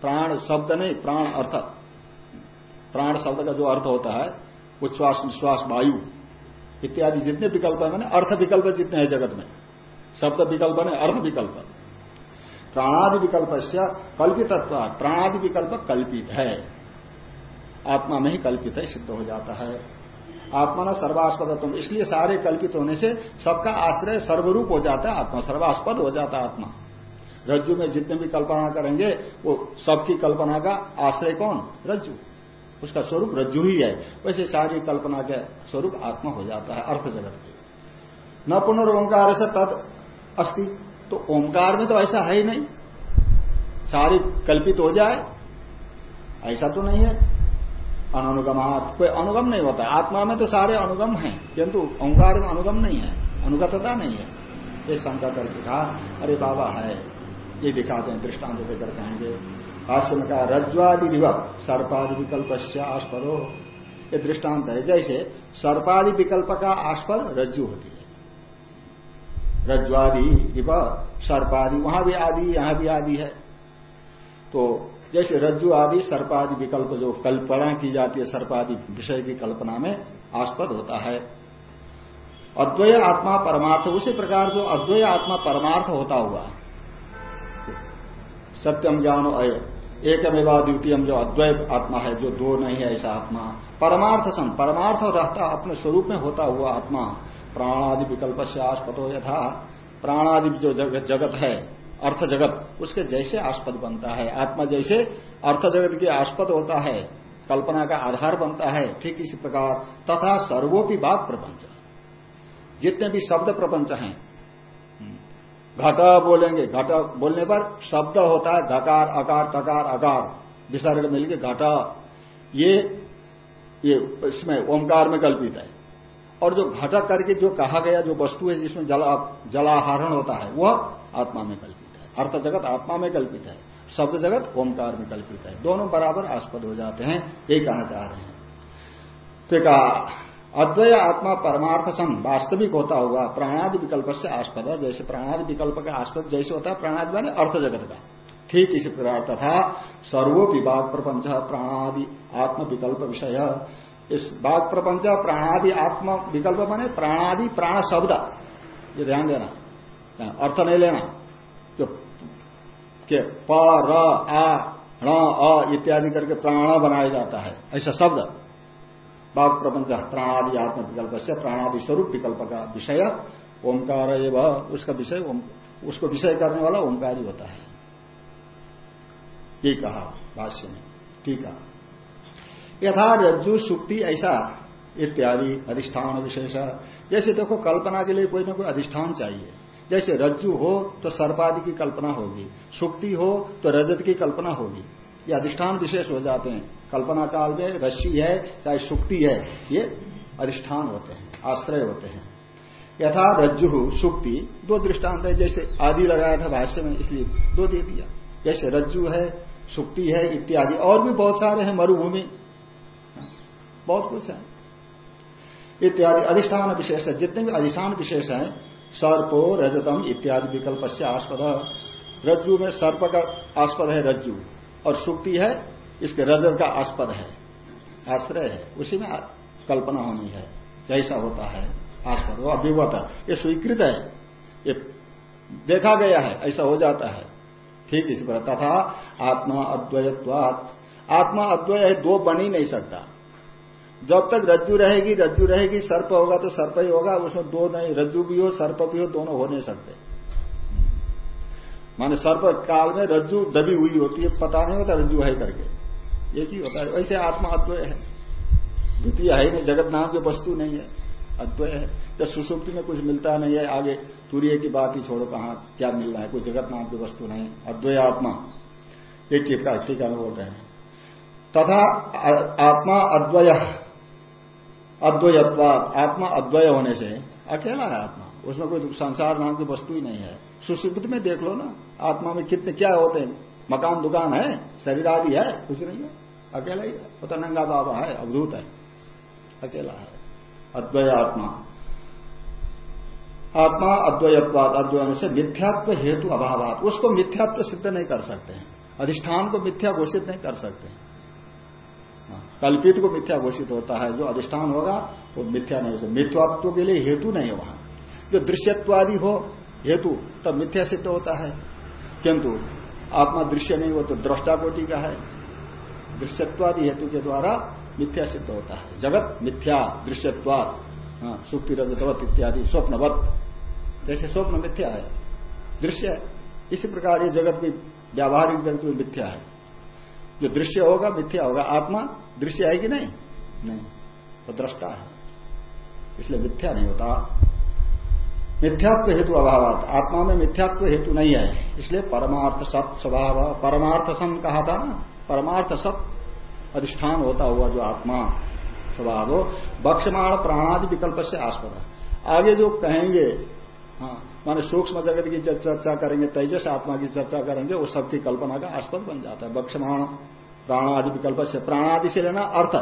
प्राण शब्द नहीं, प्राण अर्थ। प्राण शब्द का जो अर्थ होता है उच्छ्वास निश्वास, वायु, इत्यादि जितने विकल्प है, मैंने अर्थ विकल्प जितने हैं जगत में। शब्द विकल्प ने अर्थ विकल्प। प्राणादि विकल्प से कल्पित प्राणादि विकल्प कल्पित है। आत्मा में ही कल्पित है, सिद्ध हो जाता है। आत्मा न सर्वास्पद तुम इसलिए सारे कल्पित होने से सबका आश्रय सर्वरूप हो जाता है आत्मा, सर्वास्पद हो जाता है आत्मा। रज्जु में जितने भी कल्पना करेंगे, वो सबकी कल्पना का आश्रय कौन? रज्जु। उसका स्वरूप रज्जु ही है। वैसे सारी कल्पना के स्वरूप आत्मा हो जाता है, अर्थ जगत के। न पुनर्ओंकार से तद अस्थि तो ओंकार में तो ऐसा है ही नहीं। सारी कल्पित हो जाए, ऐसा तो नहीं है। अनुगमात कोई अनुगम नहीं होता। आत्मा में तो सारे अनुगम हैं, किंतु ओंकार में अनुगम नहीं है, अनुगतता नहीं है। ये शंका करके कहा, अरे बाबा है, ये दिखाते हैं दृष्टांत देकर कहेंगे भाष्य में कहा रज्वादि विभव सर्पादि विकल्प आस्पदो। ये दृष्टांत है। जैसे सर्पादि विकल्प का आस्पद रज्जु होती है। रज्वादि विभव सर्पादि, वहाँ भी आदि, यहाँ भी आदि है। तो जैसे रज्जु आदि, सर्पादि विकल्प जो कल्पना की जाती है, सर्पादि विषय की कल्पना में आस्पद होता है। अद्वय आत्मा परमार्थ, उसी प्रकार जो अद्वय आत्मा परमार्थ होता हुआ, सत्यम ज्ञान एकमेवा द्वितीय जो अद्वैत आत्मा है, जो दो नहीं है ऐसा आत्मा। परमार्थ सम परमार्थ रहता, अपने स्वरूप में होता हुआ आत्मा, प्राणादि विकल्प से आस्पद यथा। प्राणादि जो जगत है अर्थ जगत उसके जैसे आस्पद बनता है। आत्मा जैसे अर्थ जगत के आस्पद होता है। कल्पना का आधार बनता है, ठीक इसी प्रकार। तथा सर्वोपि बात प्रपंच। जितने भी शब्द प्रपंच हैं, घट बोलेंगे, घट बोलने पर शब्द होता है, घकार, अकार टकार अकार विसर्ग मिलके घट। ये ये इसमें ओंकार में कल्पित है। और जो घटक करके जो कहा गया जो वस्तु है जिसमें जला, जलाहरण होता है, वह आत्मा में कल्पित अर्थ जगत आत्मा में कल्पित है, शब्द जगत ओंकार में कल्पित है। दोनों बराबर आस्पद हो जाते हैं यही कहना चाह रहे हैं। तो कहा, अद्वय आत्मा परमार्थ सम वास्तविक होता होगा, प्राणादि विकल्प से आस्पद है। जैसे प्राणादि विकल्प का आस्पद जैसे होता है, प्राणादि माने अर्थ जगत का। ठीक इसी प्रकार तथा सर्वो विभाग प्रपंच प्राणादि आत्म विकल्प विषय। इस बाघ प्रपंच प्राणादि आत्म विकल्प माने प्राणादि प्राण शब्द। ये ध्यान देना। अर्थ नहीं लेना। के प, र, आ, ण अ इत्यादि करके प्राण बनाया जाता है। ऐसा शब्द बाघ प्रपंच प्राणादि आत्म विकल्प से प्राणादि स्वरूप विकल्प का विषय ओंकार उसका विषय उसको विषय करने वाला ओंकार ही होता है। ये कहा भाष्य में। ठीक है। यथा रज्जु, सुक्ति, ऐसा इत्यादि अधिष्ठान विशेष। जैसे देखो कल्पना के लिए कोई ना कोई अधिष्ठान चाहिए। जैसे रज्जु हो तो सर्पादि की कल्पना होगी, सुक्ति हो तो रजत की कल्पना होगी। ये अधिष्ठान विशेष हो जाते हैं। कल्पना काल में रस्सी है, चाहे सुक्ति है, ये अधिष्ठान होते हैं, आश्रय होते हैं। यथा रज्जु, सुक्ति, दो दृष्टांत है, जैसे आदि लगाया था भाष्य में, इसलिए दो दे दिया। जैसे रज्जु है, सुक्ति है, इत्यादि, और भी बहुत सारे हैं मरुभूमि। बहुत कुछ है। इत्यादि, अधिष्ठान विशेष है। जितने भी अधिष्ठान विशेष हैं सर्पो रजतम इत्यादि विकल्प से आस्पद। रज्जु में सर्प का आस्पद है रज्जु, और सुक्ति है, इसके रजत का आस्पद है। आश्रय है, उसी में कल्पना होनी है, जैसा होता है, आस्पद वो अभिवत ये स्वीकृत है, ये देखा गया है, ऐसा हो जाता है। ठीक इसी पर तथा आत्मा अद्वयत्वात। आत्मा अद्वय है, दो बन ही नहीं सकता। जब तक रज्जु रहेगी रज्जु रहेगी, सर्प होगा तो सर्प ही होगा, उसमें दो नहीं, रज्जु भी हो, सर्प भी हो, दोनों हो नहीं सकते। माने सर्प काल में रज्जु दबी हुई होती है, पता नहीं होता रज्जु है करके। एक ही होता है, वैसे आत्मा अद्वय है। द्वितीय है नहीं, जगत नाम की वस्तु नहीं है, अद्वय है। जब सुसुप्ति में कुछ मिलता नहीं है, आगे तूर्य की बात ही छोड़ो, कहा, क्या मिल रहा है, कोई जगत नाम की वस्तु नहीं, अद्वय आत्मा। एक टीका टीका बोल रहे हैं। तथा आत्मा अद्वय। अद्वयत्वाद आत्मा अद्वय होने से अकेला है आत्मा। उसमें कोई संसार नाम की वस्तु ही नहीं है। सुसुप्त में देख लो ना आत्मा में कितने क्या होते हैं? मकान दुकान है शरीर आदि है कुछ नहीं है अकेला ही वो तो नंगा बाबा है अवधूत है अकेला है। अद्वय आत्मा। आत्मा अद्वयत्वाद अद्वय से मिथ्यात्व हेतु अभाव उसको मिथ्यात्व सिद्ध नहीं कर सकते हैं। अधिष्ठान को मिथ्या घोषित नहीं कर सकते हाँ, कल्पित को मिथ्या घोषित होता है जो अधिष्ठान होगा वो मिथ्या नहीं होता मिथ्यात्व के लिए हेतु नहीं है वहाँ। जो दृश्यत्वादि हो हेतु तब मिथ्या सिद्ध होता है। किंतु आत्मा दृश्य नहीं हो तो दृष्टा कोटि का है। दृश्यत्वादि हेतु के द्वारा मिथ्या सिद्ध होता है। जगत मिथ्या दृश्यत्वाद हाँ, सुक्ति रजतवत इत्यादि स्वप्नवत। जैसे स्वप्न मिथ्या है दृश्य इसी प्रकार ये जगत भी व्यावहारिक जगत में मिथ्या है। जो दृश्य होगा मिथ्या होगा। आत्मा दृश्य है कि नहीं? नहीं। वो दृष्टा है। इसलिए मिथ्या नहीं होता। मिथ्यात्व हेतु अभाव आत्मा में मिथ्यात्व हेतु नहीं है। इसलिए परमार्थ सत स्वभाव, परमार्थ सन कहा था ना? परमार्थ सत अधिष्ठान होता हुआ जो आत्मा स्वभाव बक्षमाण प्राणादि विकल्प से आस्पद आगे जो कहेंगे हाँ माने सूक्ष्म जगत की चर्चा करेंगे, तेजस आत्मा की चर्चा करेंगे, वो सबकी कल्पना का आस्पद बन जाता है। बक्षमाण प्राणादि विकल्प से प्राणादि से लेना अर्थ।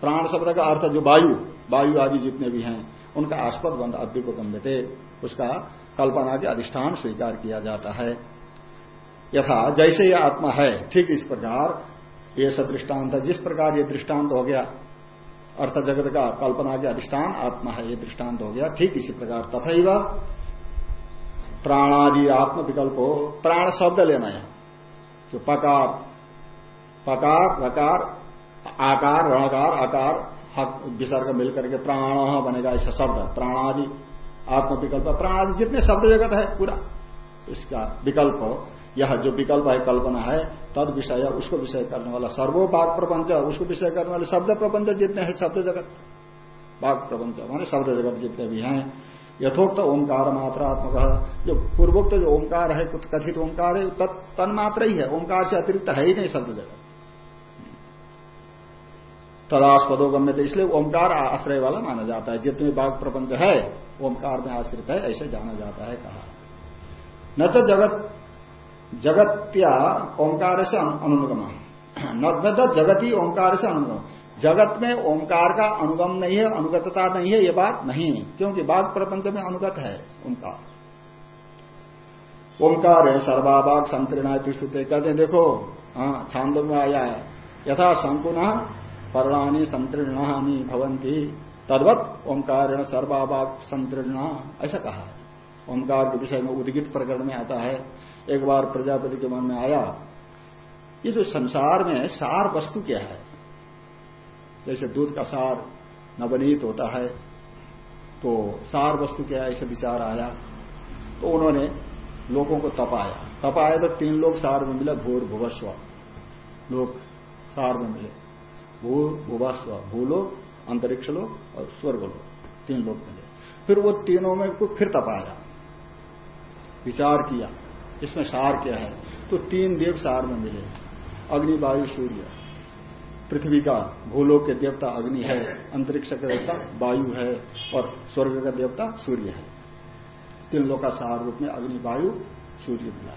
प्राण शब्द का अर्थ जो वायु वायु आदि जितने भी हैं, उनका आस्पद बंद अव्य को गम्यते उसका कल्पना के अधिष्ठान स्वीकार किया जाता है। यथा, जैसे यह आत्मा है, ठीक इस प्रकार, ये सब दृष्टांत जिस प्रकार ये दृष्टांत हो गया, अर्थ जगत का कल्पना के अधिष्ठान आत्मा है, ये दृष्टांत हो गया, ठीक इसी प्रकार तथा प्राणादि आत्म विकल्प हो प्राण शब्द लेना है। जो पकार पकार रकार आकार रणकार आकार विसर्ग मिलकर के प्राण बनेगा ऐसा शब्द, प्राणादि आत्म विकल्प प्राणादि, जितने शब्द जगत है, पूरा। इसका विकल्प, यह जो विकल्प है, कल्पना है, तद विषय, उसको विषय करने वाला सर्वो बाघ प्रपंच, उसको विषय करने वाले शब्द प्रपंच जितने हैं, शब्द जगत। बाघ प्रपंच, माने शब्द जगत जितने भी हैं, यथोक्त ओंकार मात्रात्मक, जो पूर्वोक्त जो ओंकार है कथित ओंकार है तन मात्र ही है, ओंकार से अतिरिक्त है ही नहीं शब्द जगत। तदास्पदो गम्य इसलिए ओंकार आश्रय वाला माना जाता है। जितने बाघ प्रपंच है, ओंकार में आश्रित है, ऐसे जाना जाता है, कहा। न तो जगत, जगत्या ओंकार से अनुगम न तो जगती ओंकार से अनुगम जगत में ओंकार का अनुगम नहीं है, अनुगतता नहीं है, ये बात नहीं क्योंकि बाघ प्रपंच में अनुगत है ओंकार। ओंकार है सर्वाबाग संतृणा स्थित कहते हैं, देखो हाँ छांदो में आया है। यथा संकुना पर्णानी संतृणानी भवंती तद्वत ओंकार सर्वाबाग संतृणा। ऐसा कहा। ओंकार के विषय में उद्गित प्रकरण में आता है। एक बार प्रजापति के मन में आया, ये जो संसार में सार वस्तु क्या है? जैसे दूध का सार नवनीत होता है तो सार वस्तु क्या है? ऐसे विचार आया। तो उन्होंने लोगों को तपाया। तपाया तो तीन लोग सार में मिले, भूर भुवस्व लोग सार में मिले। भूर भुवस्व भूलोक अंतरिक्ष लोग और स्वर्ग लोग तीन लोग मिले फिर वो तीनों में फिर तपाया। विचार किया, इसमें सार क्या है? तो तीन देव सार में मिले। अग्नि, वायु, सूर्य। पृथ्वी का भूलोक के देवता अग्नि है, अंतरिक्ष का देवता वायु है और स्वर्ग का देवता सूर्य है। तीन लोग का सार रूप में अग्नि, वायु, सूर्य मिला।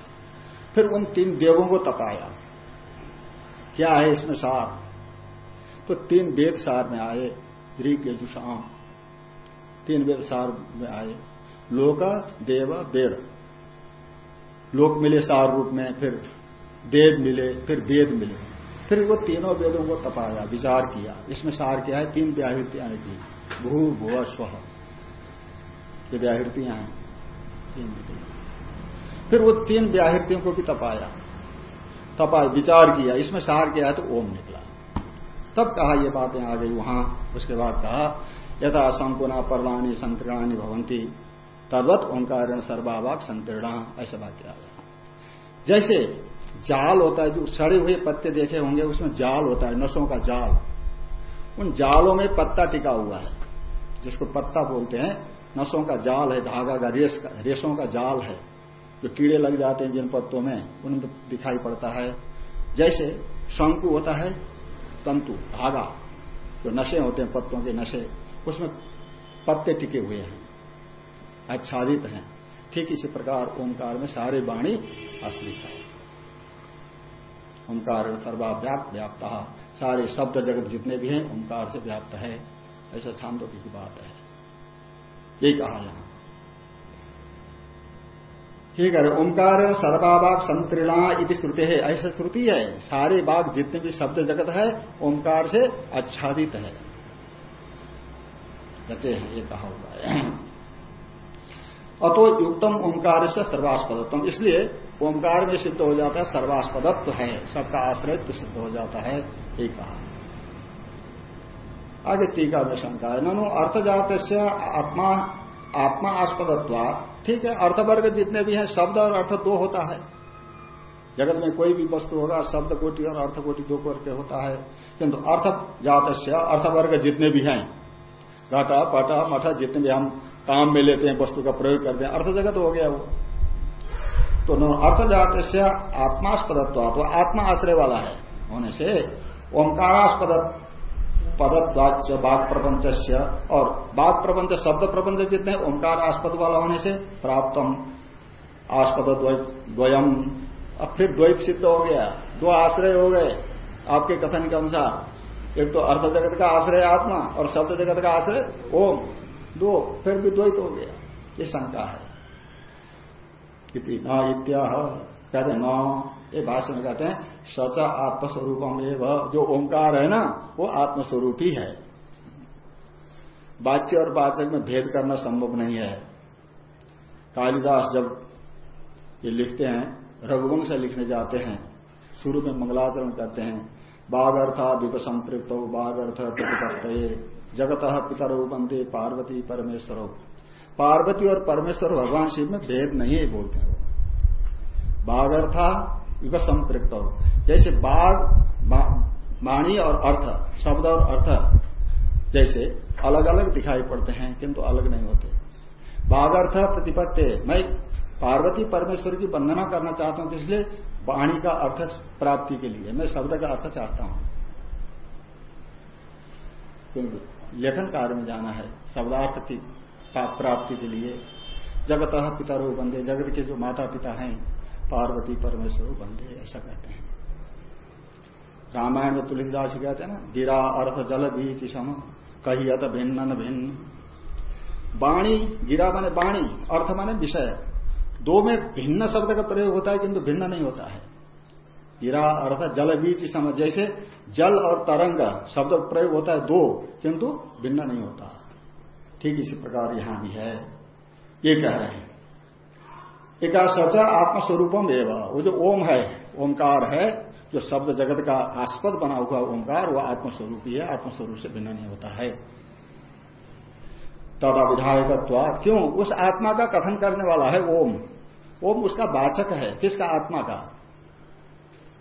फिर उन तीन देवों को तपाया। क्या है इसमें सार? तो तीन वेद सार में आए, ऋग यजुषाम तीन वेद सार में आए। लोक, देव, वेद। लोक मिले सार रूप में, फिर देव मिले, फिर वेद मिले। फिर वो तीनों वेदों को तपाया, विचार किया। इसमें सार क्या है? तीन व्याहृतियाँ की भू, भुव, स्व। ये व्याहृतियाँ हैं। तीन फिर वो तीन व्याहृतियों को भी तपाया। तपा, विचार किया। इसमें सार क्या है? तो ओम निकला। तब कहा ये बातें आ गई वहाँ। उसके बाद कहा, यथा संकुना पर्वाणी संतृणानी भवंती तद्वत ओंकार सर्वाभाग संतीर्णा ऐसा वाक्य आ गया। जैसे जाल होता है, जो सड़े हुए पत्ते देखे होंगे, उसमें जाल होता है, नसों का जाल। उन जालों में पत्ता टिका हुआ है, जिसको पत्ता बोलते हैं। नसों का जाल है, धागा का रेस का रेशों का जाल है, जो कीड़े लग जाते हैं जिन पत्तों में उनमें दिखाई पड़ता है। जैसे शंकु होता है तंतु, धागा, जो नशे होते हैं, पत्तों के नशे, उसमें पत्ते टिके हुए हैं, आच्छादित हैं। ठीक इसी प्रकार ओंकार में सारे वाणी असली है। ओंकार सर्वाव्याप्त, व्याप्त सारे शब्द जगत जितने भी हैं, ओंकार से व्याप्त है। ऐसा छांदो की बात है। यही कहा यहाँ। ठीक है, ओंकार सर्वाभाग संतृणा इति श्रुति है ऐसा श्रुति है। सारे बाग जितने भी शब्द जगत है, ओंकार से आच्छादित है। हैं, ये कहा हुआ है। अतो युक्तम ओंकार से सर्वास्पदत्म इसलिए ओंकार में सिद्ध हो जाता है, सर्वास्पदत्व है। सबका आश्रयत्व सिद्ध हो जाता है, ये कहा। आगे टीका में शंका है, ननु अर्थजात आत्मा आत्मा आस्पदत्वा ठीक है, अर्थवर्ग जितने भी हैं, शब्द और अर्थ दो होता है। जगत में कोई भी वस्तु होगा, शब्द कोटि और अर्थ कोटि दो करके होता है। किंतु अर्थ जात अर्थवर्ग जितने भी हैं, घटा, पटा, मठा, जितने भी हम काम में लेते हैं, वस्तु का प्रयोग करते हैं, अर्थ जगत हो गया वो। तो अर्थ जात आत्मास्पदत्व तो आत्मा आश्रय वाला है। होने से ओंकारास्पद पदत्वाच बाघ प्रपंच और बाघ प्रपंच शब्द प्रपंच जितने ओंकार आस्पद वाला होने से प्राप्तम आस्पद द्वयम। अब फिर द्वैत सिद्ध हो गया। दो आश्रय हो गए आपके कथन के अनुसार। एक तो अर्थ जगत का आश्रय आत्मा और शब्द जगत का आश्रय ओम। दो, फिर भी द्वैत हो गया। ये शंका है। न इत्या कहते हैं न ये भाषण में कहते हैं सच आत्मस्वरूपम एवं जो ओंकार है ना, वो आत्मस्वरूप ही। है वाच्य और वाचक में भेद करना संभव नहीं है। कालिदास जब ये लिखते हैं, रघुवंश लिखने जाते हैं, शुरू में मंगलाचरण करते हैं बाघ अर्था विपसंपृक्त बाघ अर्थ प्रतिपत्त जगत पितर बंदे पार्वती परमेश्वर। हो पार्वती और परमेश्वर भगवान शिव में भेद नहीं है, बोलते हैं। बाघ अर्था विपसंपृक्त जैसे बाघ वाणी और अर्थ, शब्द और अर्थ जैसे अलग अलग दिखाई पड़ते हैं, किंतु अलग नहीं होते। बाघ अर्थ प्रतिपत्ति, मैं पार्वती परमेश्वर की वंदना करना चाहता हूँ, इसलिए वाणी का अर्थ प्राप्ति के लिए, मैं शब्द का अर्थ चाहता हूँ। लेखन कार्य में जाना है, शब्दार्थ की प्राप्ति के लिए। जगत पिता पितारो बंदे जगत के जो माता पिता हैं पार्वती परमेश्वर बंदे ऐसा कहते हैं। रामायण में तुलसीदास कहते हैं ना गिरा अर्थ जल बीच सम कहियत भिन्न न भिन्न। वाणी गिरा माने वाणी अर्थ माने विषय। दो में भिन्न शब्द का प्रयोग होता है, किंतु भिन्न नहीं होता है। गिरा अर्थ जल बीच सम, जैसे जल और तरंग, शब्द प्रयोग होता है दो, किंतु भिन्न नहीं होता। ठीक इसी प्रकार यहाँ भी है। ये कह रहे हैं। एक सचा आत्मस्वरूपम एवं। वो जो ओम है, ओंकार है, जो शब्द जगत का आस्पद बना हुआ ओंकार वह आत्मस्वरूप ही है आत्मस्वरूप से भिन्न नहीं होता है। तदा विधायक क्यों? उस आत्मा का कथन करने वाला है ओम। ओम उसका वाचक है। किसका? आत्मा का।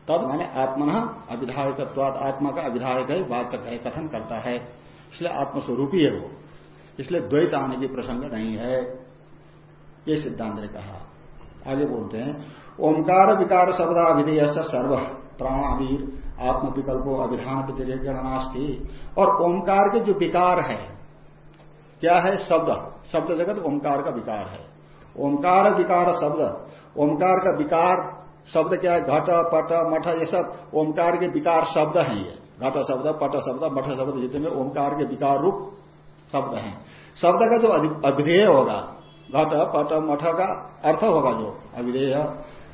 तब माने आत्मन अविधायकत्वाद आत्मा का अविधायक है, वाचक है, कथन करता है। इसलिए आत्मस्वरूप ही है वो। इसलिए द्वैत आने की प्रसंग नहीं है। ये सिद्धांत ने कहा। आगे बोलते हैं। ओंकार विकार शब्दाभिधेय सर्व प्राणावीर आत्म विकल्पो अभिधान गणनास्थी और ओंकार के जो विकार है, क्या है? शब्द। शब्द जगत ओंकार का विकार है। ओंकार विकार शब्द। ओंकार का विकार शब्द क्या है? घट, पट, मठ, ये सब ओंकार के विकार शब्द हैं ये। घट शब्द, पट शब्द, मठ शब्द जितने ओंकार के विकार रूप शब्द हैं। शब्द का जो अभिधेय होगा घट, पट, मठ का अर्थ होगा जो। अविधेय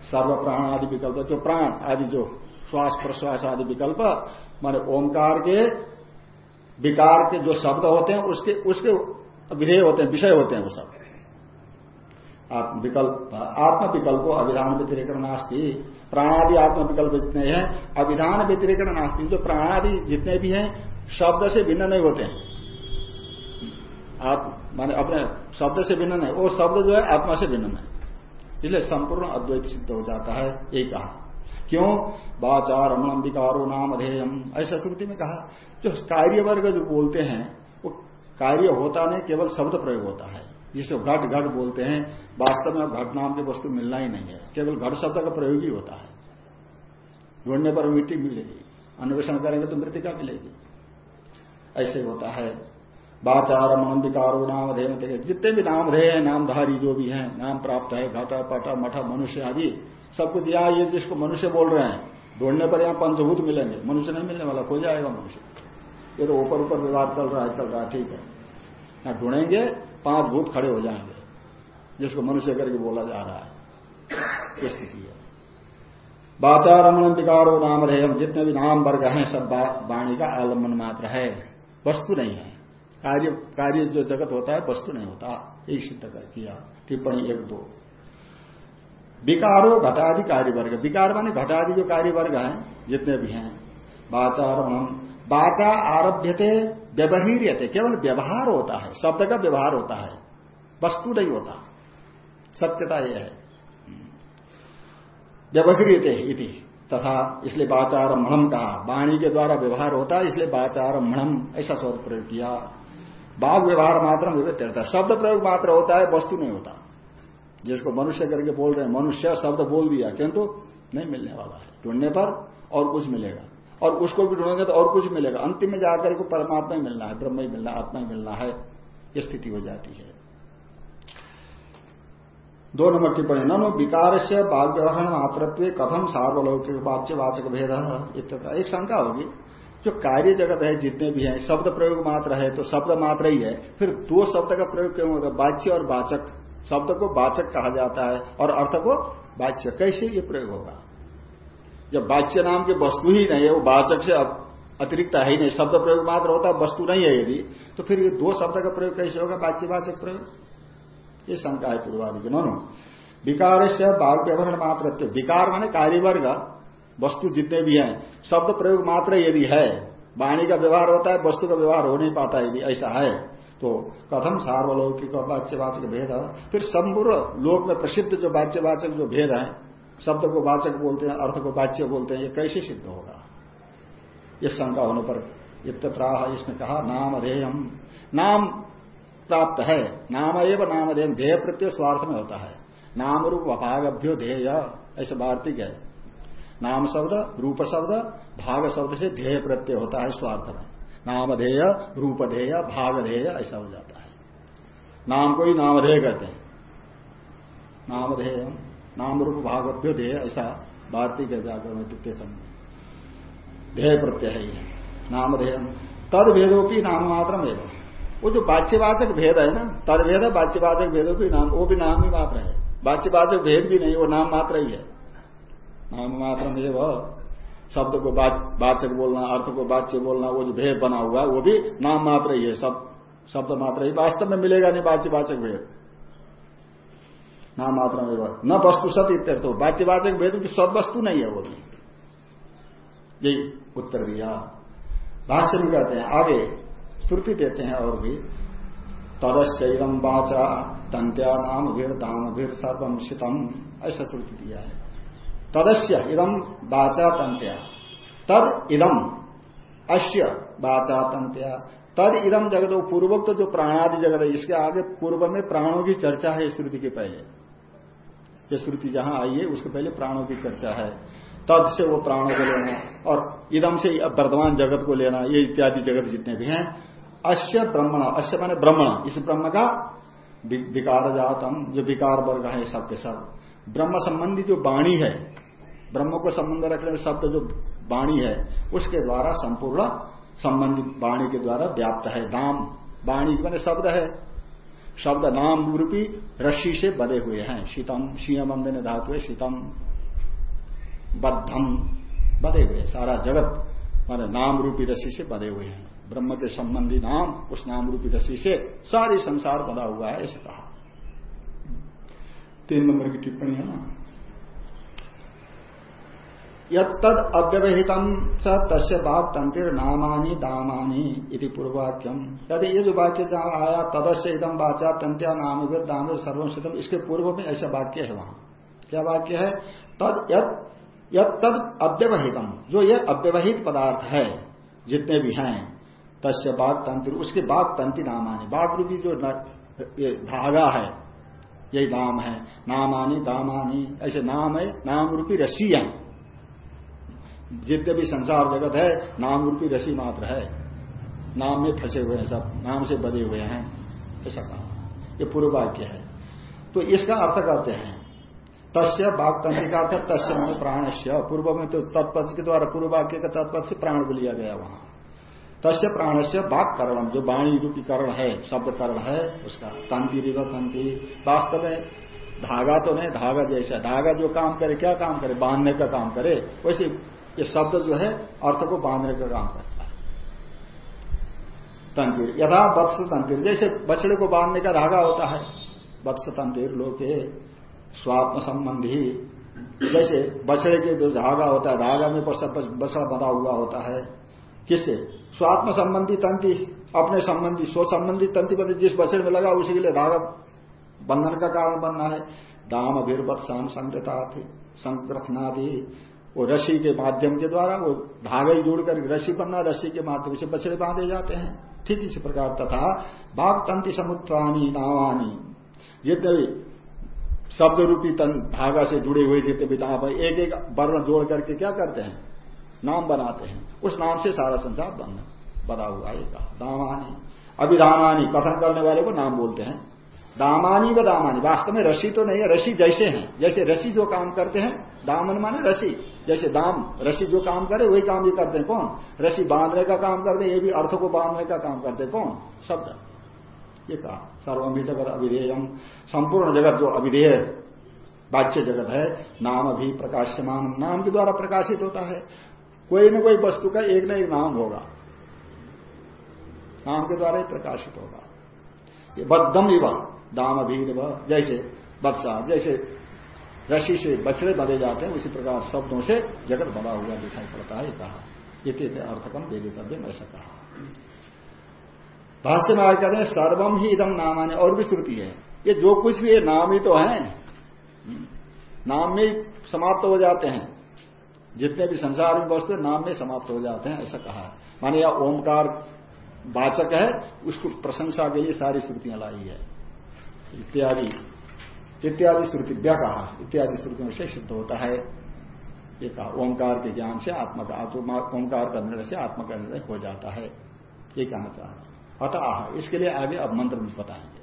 सर्व प्राण आदि विकल्प, जो प्राण आदि जो श्वास प्रश्वास आदि विकल्प, माने ओंकार के, विकार के जो शब्द होते हैं, उसके उसके विधेय होते हैं, विषय होते हैं वो सब। विकल्प आत्म विकल्प अभिधान व्यतिरिकरण नास्ती। प्राणादि आत्म विकल्प जितने हैं। अभिधान व्यतिरिकरण नास्ती। जो प्राणादि जितने भी हैं, शब्द से भिन्न नहीं होते हैं। आप, माने अपने शब्द से भिन्न है वो शब्द जो है आत्मा से भिन्न है इसलिए संपूर्ण अद्वैत सिद्ध हो जाता है यही कहा। क्यों? वाचार रमणम विकारो नाम अधेयम। ऐसा श्रुति में कहा, जो कार्य वर्ग जो बोलते हैं, वो कार्य होता नहीं, केवल शब्द प्रयोग होता है। जिसे घट घट बोलते हैं, वास्तव में घट नाम की वस्तु मिलना ही नहीं है। केवल घट शब्द का प्रयोग ही होता है। ढूँढने पर मिट्टी मिलेगी। अन्वेषण करेंगे तो मृतिका मिलेगी। ऐसे होता है। बाचार मन विकारो नाम जितने भी नाम रहे हैं, नामधारी जो भी हैं, नाम प्राप्त है, घटा पटा, मठा, मनुष्य आदि, सब कुछ यहाँ ये जिसको मनुष्य बोल रहे हैं, ढूँढने पर यहाँ पंचभूत मिलेंगे। मनुष्य नहीं मिलने वाला, खो जाएगा मनुष्य। ये तो ऊपर ऊपर विवाद चल रहा है, चल रहा है, ठीक है। यहाँ ढूंढेंगे, पाँच भूत खड़े हो जाएँगे, जिसको मनुष्य करके बोला जा रहा है। स्थिति है। बाचारमण विकारो नाम रहे जितने भी नाम वर्ग हैं, सब वाणी का आलंबन मात्र है। वस्तु नहीं है। कार्य कार्य जो जगत होता है, वस्तु नहीं होता। एक सिद्ध कर किया टिप्पणी एक दो। विकारो घटादि कार्य वर्ग विकार माने घटादि जो कार्य वर्ग हैं, जितने भी हैं। बाचारमण बाचा आरभ्य थे व्यवहार्य थे केवल व्यवहार होता है। शब्द का व्यवहार होता है। वस्तु नहीं होता। सत्यता यह है। व्यवहारित इति। तथा इसलिए बाचार मणम कहा। वाणी के द्वारा व्यवहार होता है, इसलिए बाचार मणम ऐसा शब्द प्रयोग किया। बाघ व्यवहार मात्र विवेक शब्द प्रयोग मात्र होता है, वस्तु नहीं होता। जिसको मनुष्य करके बोल रहे हैं, मनुष्य शब्द बोल दिया, किंतु नहीं मिलने वाला है। ढूँढने पर और कुछ मिलेगा। और उसको भी ढूंढेंगे तो और कुछ मिलेगा। अंतिम में जाकर को परमात्मा ही मिलना है, ब्रह्म ही मिलना आत्मा ही मिलना है, ये स्थिति हो जाती है। दो नंबर टिप्पणी नो विकार से बाघ व्यवहार मात्रत्व कथम सार्वलौकिक वाच्य वाचक भेद एक शंका होगी। जो कार्य जगत है, जितने भी हैं, शब्द प्रयोग मात्र है तो शब्द मात्र ही है। फिर दो शब्द का प्रयोग क्यों होगा वाच्य और वाचक। शब्द को वाचक कहा जाता है और अर्थ को वाच्य। कैसे ये प्रयोग होगा? जब वाच्य नाम की वस्तु ही नहीं है, वो वाचक से अतिरिक्त है ही नहीं। शब्द प्रयोग मात्र होता है वस्तु नहीं है यदि तो फिर ये दो शब्द का प्रयोग कैसे होगा? वाच्यवाचक प्रयोग? ये शंका है पूर्वादि की। नो विकार से बाघ व्यवहार मात्र विकार माने कार्यवर्ग। वस्तु जितने भी हैं, शब्द प्रयोग मात्र यदि है, वाणी का व्यवहार होता है, वस्तु का व्यवहार हो नहीं पाता यदि ऐसा है तो कथम सार्वलौकिक वाच्यवाचक भेद फिर संपूर्ण लोक में प्रसिद्ध जो वाच्यवाचक जो भेद है, शब्द को वाचक बोलते हैं, अर्थ को वाच्य बोलते हैं, ये कैसे सिद्ध होगा? ये शंका होने पर इत्यत्राह इसमें कहा नाम अधेयम नाम प्राप्त है, नाम एवं नाम अध्ययन ध्येय प्रत्यय स्वार्थ में होता है। नाम रूप अभागभ्यो ध्येय ऐसे वार्तिक है। नाम शब्द, रूप शब्द, भाग शब्द से ध्येय प्रत्यय होता है स्वार्थ में। नाम ध्येय, रूप ध्येय, भाग ध्येय, ऐसा हो जाता है। नाम को ही नामधेय कहते हैं। नामधेय नाम रूप भागभ्यो ध्येय, ऐसा भारतीय है व्याकरण में द्वितीय खंड ध्येय प्रत्यय है नामधेय तद भेदों नाम मात्र एवं वो जो बाच्यवाचक भेद है ना तरभेद है बाच्यवाचक भेदों भी नाम, वो भी नाम ही मात्र है। वाच्यवाचक भेद भी नहीं, वो नाम मात्र ही है। नाम मात्र में शब्द को वाचक बोलना अर्थ को वाच्य बोलना, वो जो भेद बना हुआ है, वो भी नाम मात्र ही है सब शब्द मात्र ही। वास्तव में मिलेगा नहीं वाच्यवाचक भेद। नाम मात्र में न वस्तु सत इत्यर्थ। वाच्यवाचक भेद की सब वस्तु नहीं है वो भी। यही उत्तर दिया। भाष्य में कहते हैं, आगे श्रुति देते हैं और भी तदस्य इदम वाचा तंत्या नाम भीर दाम भीर सर्वम शितम ऐसा श्रुति दिया है। तदस्य इदम वाचा तंत्या तद इदम अश्य वाचा तंत्या तद इदम जगत वो पूर्वोक्त जो प्राणादि जगत है, इसके आगे पूर्व में प्राणों की चर्चा है श्रुति के पहले। ये श्रुति जहाँ आई है, उसके पहले प्राणों की चर्चा है। तद से वो प्राणों को लेना और इदम से वर्तमान जगत को लेना ये इत्यादि जगत जितने भी हैं। अश्य ब्रह्मण अश्य माने ब्रह्मण, इस ब्रह्म का विकार जातम जो विकार वर्ग है सबके सब। ब्रह्म संबंधी जो वाणी है ब्रह्म को संबंध रखने शब्द जो वाणी है, उसके द्वारा संपूर्ण संबंधित वाणी के द्वारा व्याप्त है। दाम, वाणी मैंने शब्द है। शब्द नाम रूपी रस्सी से बधे हुए हैं। शीतम सिंह ने धातु है शीतम, बद्धम बधे हुए सारा जगत माने नाम रूपी रस्सी से बधे हुए हैं। ब्रह्म के संबंधी नाम, उस नाम रूपी रसी से सारी संसार बना हुआ है, ऐसे कहा। तीन नंबर की टिप्पणी है ना? यद अव्यवहितम स तस्य बात तंत्र नामानी दामानी इति पूर्वाक्यम यदि ये जो वाक्य जहाँ आया, तदस्य इदम वाचा तंत्या नाम दाम सर्वम इसके पूर्व में ऐसा वाक्य है वहाँ। क्या वाक्य है? तद यद तद अव्यवहितम, जो ये अव्यवहित पदार्थ है, जितने भी हैं, तस्य बाघ तंत्र उसके बाघ तंत्र नामानी बाघ रूपी जो धागा है, यही नाम है, नामानी, दामानी, ऐसे नाम है नाम रूपी रसी है जितने भी संसार जगत है, नाम रूपी रसी मात्र है। नाम में फंसे हुए हैं सब, नाम से बधे हुए हैं। ऐसा कहा। ये पूर्व वाक्य है। तो इसका अर्थ करते हैं, तस्य बाघ तंत्र का अर्थ तस्य में प्राणस्य। पूर्व में तो तत्पथ के द्वारा पूर्व वाक्य का तत्पथ से प्राण को लिया गया वहाँ। तस्य प्राणस्य बाघ करणम जो वाणी रूपी करण है, शब्द करण है, उसका तंती रिव तंती। वास्तव में धागा तो नहीं, धागा जैसा, धागा जो काम करे, क्या काम करे? बांधने का काम करे। वैसे ये शब्द जो है अर्थ को बांधने का काम करता है। तंतीर यथा वत्स तंतीर जैसे बछड़े को बांधने का धागा होता है, वत्स तंतीर लोके स्वात्म संबंधी जैसे बछड़े के जो धागा होता है, धागा में बछड़ा बना हुआ होता है। किससे? स्वात्म संबंधी तंति अपने संबंधी स्व संबंधी तंति पर जिस बछड़े में लगा, उसी के लिए धागा बंधन का कारण बनना है। दाम अभिर्वत शाम संग्रता संग्रथनादि वो रसी के माध्यम के द्वारा वो धागे जोड़कर रसी बनना रसी के माध्यम से बछड़े बांधे जाते हैं। ठीक इसी प्रकार तथा बाघ तंति समुत्वानी नावानी जितने भी शब्द रूपी धागा से जुड़े हुए जितने भी एक एक वर्ण जोड़ करके क्या करते हैं? नाम बनाते हैं। उस नाम से सारा संसार बन बना हुआ है। दामानी अभिधामानी कथन करने वाले को नाम बोलते हैं। दामानी व दामानी। वास्तव में रसी तो नहीं है रसी जैसे हैं। जैसे रसी जो काम करते हैं, दामन माने रसी जैसे दाम रसी जो काम करे, वही काम ये करते हैं। कौन? रसी बांधने का काम करते ये भी अर्थ को बांधने का काम करते कौन? शब्द। ये कहा। सर्वमी जगत अभिधेयम संपूर्ण जगत जो अभिधेय बाच्य जगत है, नाम अभी प्रकाश्यमान नाम के द्वारा प्रकाशित होता है। कोई न कोई वस्तु का एक न एक नाम होगा। नाम के द्वारा ही प्रकाशित होगा। ये बद्धम ही दाम अभीर जैसे बत्सा जैसे रशी से बछड़े बधे जाते हैं, उसी प्रकार शब्दों से जगत बना हुआ दिखाई पड़ता है कहा। ये अर्थकम वेदितव्य ऐसा कहा भाष्य में आगे कहते हैं सर्वम ही इदम नामाने, और भी श्रुति है। ये जो कुछ भी है, नाम ही तो है। नाम में समाप्त हो जाते हैं। जितने भी संसार में वस्तु नाम में समाप्त हो जाते हैं, ऐसा कहा माने या ओंकार वाचक है, उसको प्रशंसा के लिए सारी श्रुतियाँ लाई है। इत्यादि। इत्यादि श्रुति व्या कहा। इत्यादि श्रुतियों से सिद्ध होता है। ये कहा ओंकार के ज्ञान से आत्मा का ओंकार का निर्णय से आत्मा का निर्णय हो जाता है। ये कहना चाह रहे अतः इसके लिए आगे अब मंत्र में बताएँगे।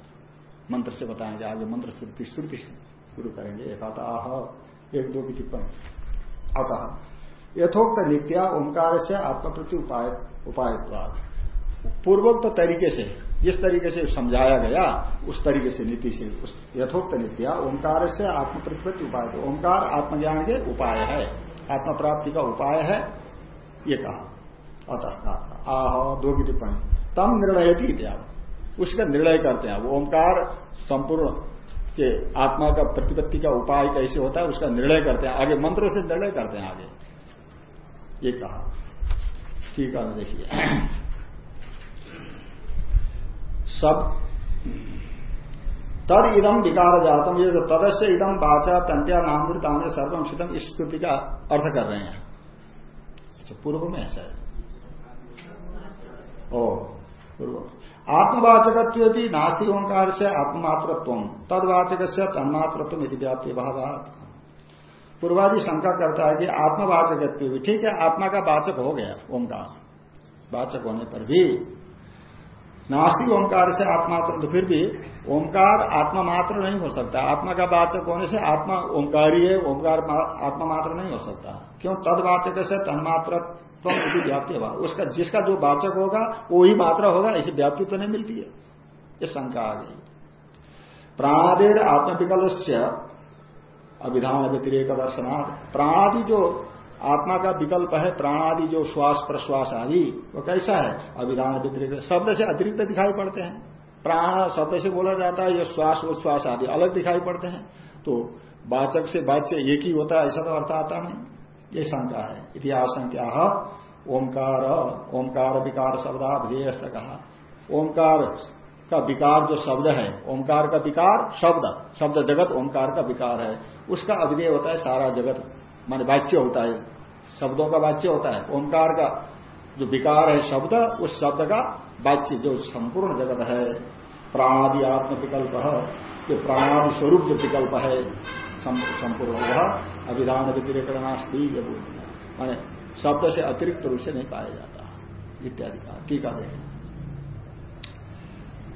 मंत्र से बताएँगे आगे मंत्र श्रुति श्रुति शुरू करेंगे। एक अतः एक दो की टिप्पणी। अतः यथोक्त नित्या ओंकार से आत्मप्रति उपाय उपाय पूर्वोक्त तरीके से जिस तरीके से समझाया गया, उस तरीके से नीति से यथोक्त नित्या, ओंकार से आत्म प्रतिपत्ति उपाय ओंकार, आत्मज्ञान के उपाय है। आत्म प्राप्ति का उपाय है, ये कहा। अतः आह दो की टिप्पणी। तम निर्णय थी उसका निर्णय करते हैं। वो ओंकार संपूर्ण के आत्मा का प्रतिपत्ति का उपाय कैसे होता है, उसका निर्णय करते हैं। आगे मंत्रों से निर्णय करते हैं आगे। ये कहा। ठीक है, देखिए। सब। तद इदम विकार जातम ये तदस्य इदम बाचा तंत्या नामृत आम्र सर्वम शीतम इस स्तुति का अर्थ कर रहे हैं। अच्छा पूर्व में ऐसा है। ओ, पूर्व। आत्मवाचक भी नास्ति ओंकार से आत्ममात्रत्व तदवाचक से तन्मात्रत्व यदि व्याप्ति भाव पूर्वादि शंका करता है कि आत्मवाचक भी, ठीक है, आत्मा का वाचक हो गया, ओंकार। वाचक होने पर भी नास्ति ओंकार से आत्मात्र तो फिर भी ओंकार आत्मा मात्र नहीं हो सकता। आत्मा का वाचक होने से आत्मा ओंकारी है, ओंकार आत्मा मात्र नहीं हो सकता। क्यों? तदवाचक से तन्मात्र व्याप्ति हुआ। उसका जिसका जो वाचक होगा, वो ही मात्रा होगा, ऐसी व्याप्ति तो नहीं मिलती है। ये शंका आ गई। प्राणादेर आत्मविकल अभिधान व्यतिरेक दर्शनार्थ प्राणादि जो आत्मा का विकल्प है प्राणादि जो श्वास, प्रश्वास आदि, वो कैसा है? अभिधान व्यतिरिक्त शब्द से अतिरिक्त दिखाई पड़ते हैं। प्राण शब्द से बोला जाता है, ये श्वास उच्छ्वास आदि अलग दिखाई पड़ते हैं। तो वाचक से वाच्य एक ही होता है, ऐसा तो अर्थ आता नहीं। ये शंका है। इतिहास संख्या ओंकार ओंकार विकार शब्दाभेय से कहा ओंकार का विकार जो शब्द है, ओंकार का विकार शब्द शब्द जगत ओंकार का विकार है। उसका अभिधेय होता है सारा जगत। माने वाच्य होता है, शब्दों का वाच्य होता है, ओंकार का जो विकार है शब्द, उस शब्द का वाच्य जो संपूर्ण जगत है, प्राणादि आत्म विकल्प जो प्राणादि स्वरूप जो विकल्प है संपूर्ण वह अभिधान व्यतिरेकणास्ती ये बोलते माने शब्द से अतिरिक्त रूप से नहीं पाया जाता, इत्यादि का टीका देखें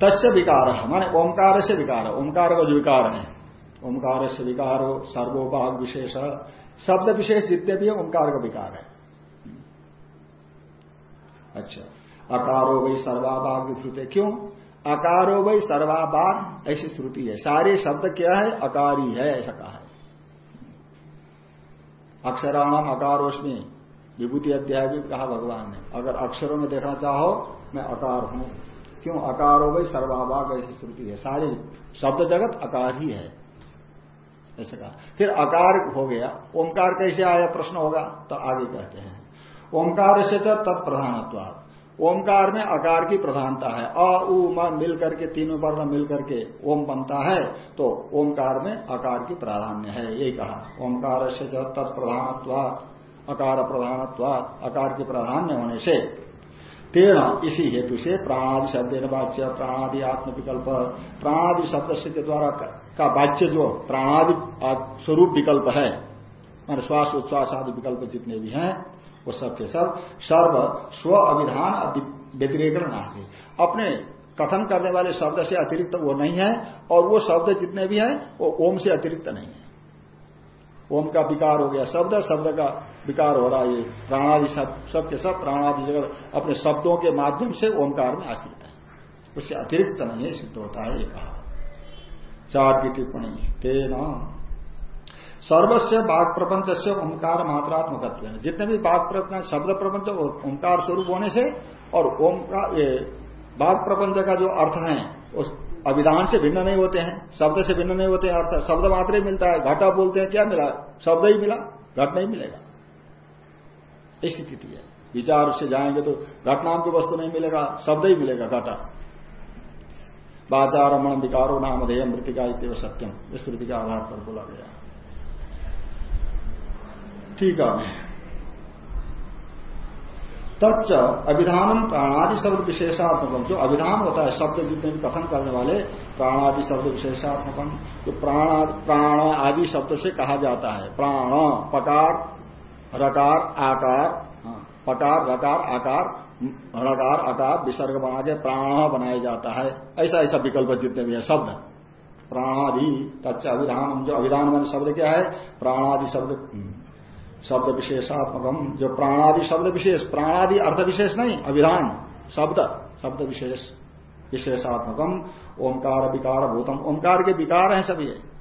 तस्य विकार माने ओंकार से विकार ओंकार का जो विकार है, ओंकार से विकार हो सर्वोभाग विशेष शब्द विशेष जितने भी है, ओंकार का विकार है। अच्छा। अकारो वही सर्वाभाग श्रुति क्यों? अकारो वही सर्वाभाग, ऐसी श्रुति है। सारे शब्द क्या है? अकारी है, ऐसा कहा है। अक्षराणाम अकारोष्मी विभूति अध्याय भी कहा भगवान ने। अगर अक्षरों में देखना चाहो, मैं अकार हूँ। क्यों? अकार हो गई सर्वाभाग, ऐसी श्रुति है। सारे शब्द जगत अकार ही है। ऐसा कहा। फिर अकार हो गया। ओंकार कैसे आया? प्रश्न होगा। तो आगे कहते हैं। ओंकार से तो तब तत्प्रधानत्व ओंकार में अकार की प्रधानता है। अ, उ, म, मिल करके, तीनों वर्ण मिल करके ओम बनता है तो ओंकार में अकार की प्राधान्य है। ये कहा। ओंकार से तत्प्रधानत्व, अकार प्रधानत्व, अकार की प्राधान्य होने से तेना इसी हेतु से प्राणादि शब्द वाच्य प्राणादि आत्म विकल्प प्राणादि शब्द के द्वारा का वाच्य जो प्राणादि स्वरूप विकल्प है, मान श्वास उच्छ्वास आदि विकल्प जितने भी हैं, वो सब के सब सर्व स्व अभिधान व्यतिरेक नास्ती अपने कथन करने वाले शब्द से अतिरिक्त वो नहीं है, और वो शब्द जितने भी हैं, वो ओम से अतिरिक्त नहीं है। ओम का विकार हो गया। शब्द शब्द का विकार हो रहा है ये। प्राणादि सब के सब प्राणादि जगह अपने शब्दों के माध्यम से ओंकार में आश्रित है। उससे अतिरिक्त नहीं सिद्ध होता है, ये कहा। चार की टिप्पणी, तेना। सर्वस्व बाघ प्रपंच से ओंकार मात्रात्मक जितने भी बाघ प्रपंच, शब्द प्रपंच ओंकार स्वरूप होने से और ओम का ये बाघ प्रपंच का जो अर्थ है, उस अभिधान से भिन्न नहीं होते हैं, शब्द से भिन्न नहीं होते हैं अर्थ शब्द मात्र ही मिलता है, घटा बोलते हैं, क्या मिला? शब्द ही मिला, घट नहीं मिलेगा। ऐसी स्थिति है। विचार से जाएँगे तो घट नाम की वस्तु नहीं मिलेगा, शब्द ही मिलेगा, घटा। बाचारमण विकारो नाम धेय मृतिका इतव सत्यम इस श्रुति के आधार पर बोला गया। ठीक है। तच्च अभिधानम प्राणादि शब्द विशेषात्मकम जो अभिधान होता है शब्द जितने भी कथन करने वाले प्राणादि शब्द विशेषात्मकम जो प्राण प्राण आदि शब्द से कहा जाता है। प्राण पकार रकार आकार हाँ, पकार रकार आकार रकार आकार विसर्ग बना के प्राण बनाया जाता है। ऐसा ऐसा विकल्प जितने भी है शब्द। प्राणादि तच्च अभिधान। जो अभिधान मान शब्द क्या है प्राणादि शब्द। शब्द विशेषात्मकम जो प्राणादि शब्द विशेष प्राणादि अर्थ विशेष नहीं, अभिधान, शब्द शब्द विशेष विशेषात्मकम। ओंकार, विकार, भूतम। ओंकार के विकार हैं सभी। है।